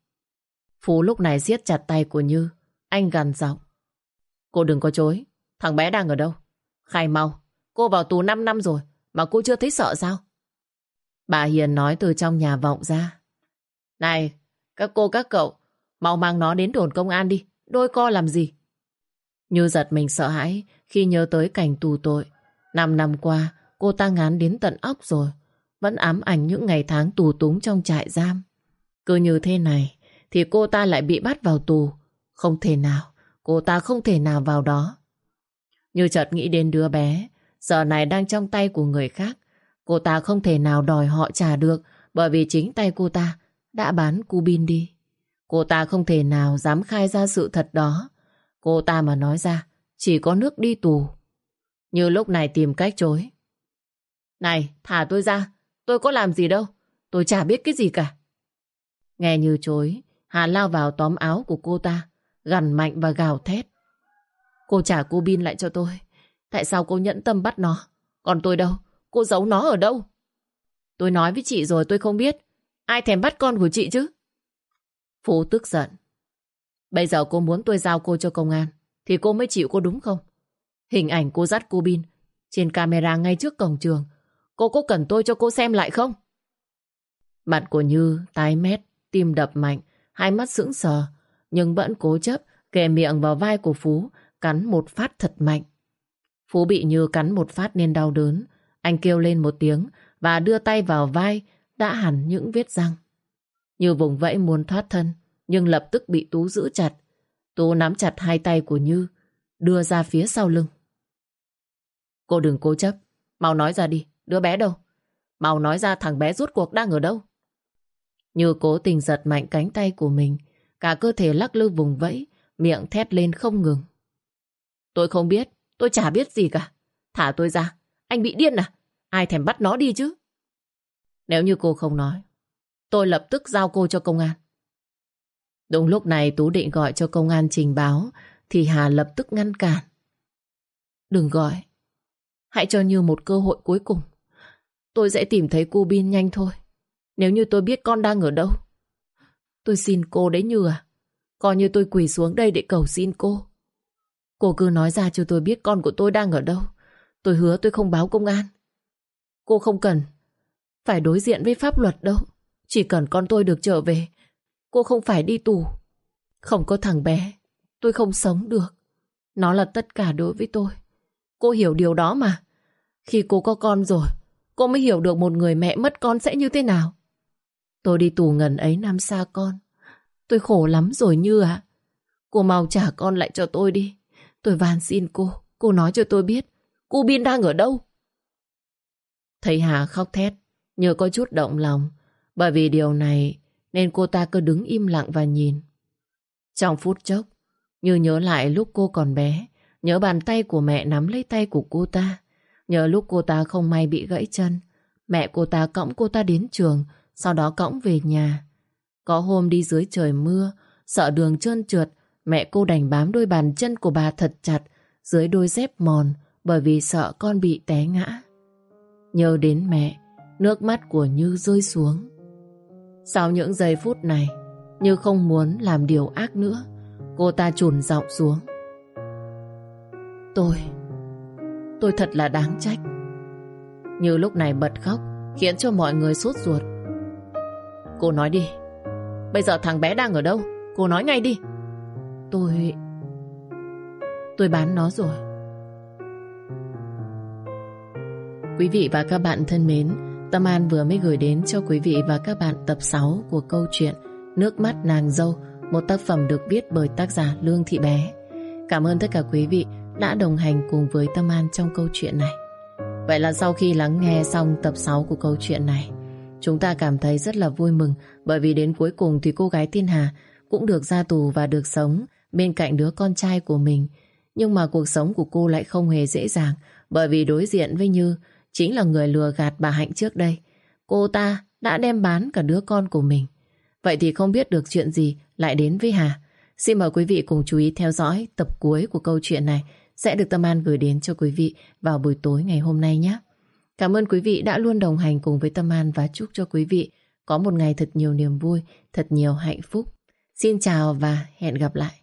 Phú lúc này siết chặt tay của Như. Anh gằn giọng. Cô đừng có chối. Thằng bé đang ở đâu? Khai mau. Cô vào tù 5 năm rồi. Mà cô chưa thấy sợ sao? Bà Hiền nói từ trong nhà vọng ra. Này, các cô các cậu, mau mang nó đến đồn công an đi. Đôi co làm gì? Như giật mình sợ hãi khi nhớ tới cảnh tù tội. Năm năm qua, cô ta ngán đến tận óc rồi vẫn ám ảnh những ngày tháng tù túng trong trại giam. Cứ như thế này thì cô ta lại bị bắt vào tù. Không thể nào, cô ta không thể nào vào đó. Như chợt nghĩ đến đứa bé, giờ này đang trong tay của người khác. Cô ta không thể nào đòi họ trả được bởi vì chính tay cô ta đã bán cu bin đi. Cô ta không thể nào dám khai ra sự thật đó. Cô ta mà nói ra, chỉ có nước đi tù. Như lúc này tìm cách chối. Này, thả tôi ra, Tôi có làm gì đâu. Tôi chả biết cái gì cả. Nghe như chối, Hà lao vào tóm áo của cô ta, gằn mạnh và gào thét. Cô trả cô Bin lại cho tôi. Tại sao cô nhẫn tâm bắt nó? Còn tôi đâu? Cô giấu nó ở đâu? Tôi nói với chị rồi tôi không biết. Ai thèm bắt con của chị chứ? Phú tức giận. Bây giờ cô muốn tôi giao cô cho công an thì cô mới chịu cô đúng không? Hình ảnh cô dắt cô Bin trên camera ngay trước cổng trường. Cô có cần tôi cho cô xem lại không? Mặt của Như tái mét, tim đập mạnh, hai mắt sững sờ, nhưng vẫn cố chấp kề miệng vào vai của Phú, cắn một phát thật mạnh. Phú bị Như cắn một phát nên đau đớn. Anh kêu lên một tiếng và đưa tay vào vai đã hẳn những vết răng. Như vùng vẫy muốn thoát thân, nhưng lập tức bị Tú giữ chặt. Tú nắm chặt hai tay của Như, đưa ra phía sau lưng. Cô đừng cố chấp, mau nói ra đi, đứa bé đâu? Mau nói ra thằng bé rút cuộc đang ở đâu? Như cố tình giật mạnh cánh tay của mình, cả cơ thể lắc lư vùng vẫy, miệng thét lên không ngừng. Tôi không biết, tôi chả biết gì cả. Thả tôi ra, anh bị điên à? Ai thèm bắt nó đi chứ? Nếu như cô không nói, tôi lập tức giao cô cho công an. Đúng lúc này Tú định gọi cho công an trình báo, thì Hà lập tức ngăn cản. Đừng gọi. Hãy cho Như một cơ hội cuối cùng. Tôi sẽ tìm thấy cô Bin nhanh thôi. Nếu như tôi biết con đang ở đâu. Tôi xin cô đấy Như à. Coi như tôi quỳ xuống đây để cầu xin cô. Cô cứ nói ra cho tôi biết con của tôi đang ở đâu. Tôi hứa tôi không báo công an. Cô không cần phải đối diện với pháp luật đâu. Chỉ cần con tôi được trở về, cô không phải đi tù. Không có thằng bé, tôi không sống được. Nó là tất cả đối với tôi. Cô hiểu điều đó mà. Khi cô có con rồi, cô mới hiểu được một người mẹ mất con sẽ như thế nào. Tôi đi tù ngần ấy năm xa con. Tôi khổ lắm rồi Như ạ. Cô mau trả con lại cho tôi đi. Tôi van xin cô. Cô nói cho tôi biết. Cô Bin đang ở đâu? thầy Hà khóc thét. Như có chút động lòng. Bởi vì điều này nên cô ta cứ đứng im lặng và nhìn. Trong phút chốc, Như nhớ lại lúc cô còn bé. Nhớ bàn tay của mẹ nắm lấy tay của cô ta. Nhớ lúc cô ta không may bị gãy chân. Mẹ cô ta cõng cô ta đến trường, sau đó cõng về nhà. Có hôm đi dưới trời mưa, sợ đường trơn trượt, mẹ cô đành bám đôi bàn chân của bà thật chặt dưới đôi dép mòn bởi vì sợ con bị té ngã. Nhớ đến mẹ, nước mắt của Như rơi xuống. Sau những giây phút này, Như không muốn làm điều ác nữa, cô ta trùn giọng xuống. Tôi, tôi thật là đáng trách. Như lúc này bật khóc, khiến cho mọi người sốt ruột. Cô nói đi, bây giờ thằng bé đang ở đâu? Cô nói ngay đi. Tôi... Tôi bán nó rồi. Quý vị và các bạn thân mến, Tâm An vừa mới gửi đến cho quý vị và các bạn tập 6 của câu chuyện Nước mắt nàng dâu, một tác phẩm được viết bởi tác giả Lương Thị Bé. Cảm ơn tất cả quý vị đã đồng hành cùng với Tâm An trong câu chuyện này. Vậy là sau khi lắng nghe xong tập 6 của câu chuyện này, chúng ta cảm thấy rất là vui mừng bởi vì đến cuối cùng thì cô gái Thiên Hà cũng được ra tù và được sống bên cạnh đứa con trai của mình. Nhưng mà cuộc sống của cô lại không hề dễ dàng bởi vì đối diện với Như chính là người lừa gạt bà Hạnh trước đây. Cô ta đã đem bán cả đứa con của mình. Vậy thì không biết được chuyện gì lại đến với Hà. Xin mời quý vị cùng chú ý theo dõi tập cuối của câu chuyện này sẽ được Tâm An gửi đến cho quý vị vào buổi tối ngày hôm nay nhé. Cảm ơn quý vị đã luôn đồng hành cùng với Tâm An và chúc cho quý vị có một ngày thật nhiều niềm vui, thật nhiều hạnh phúc. Xin chào và hẹn gặp lại.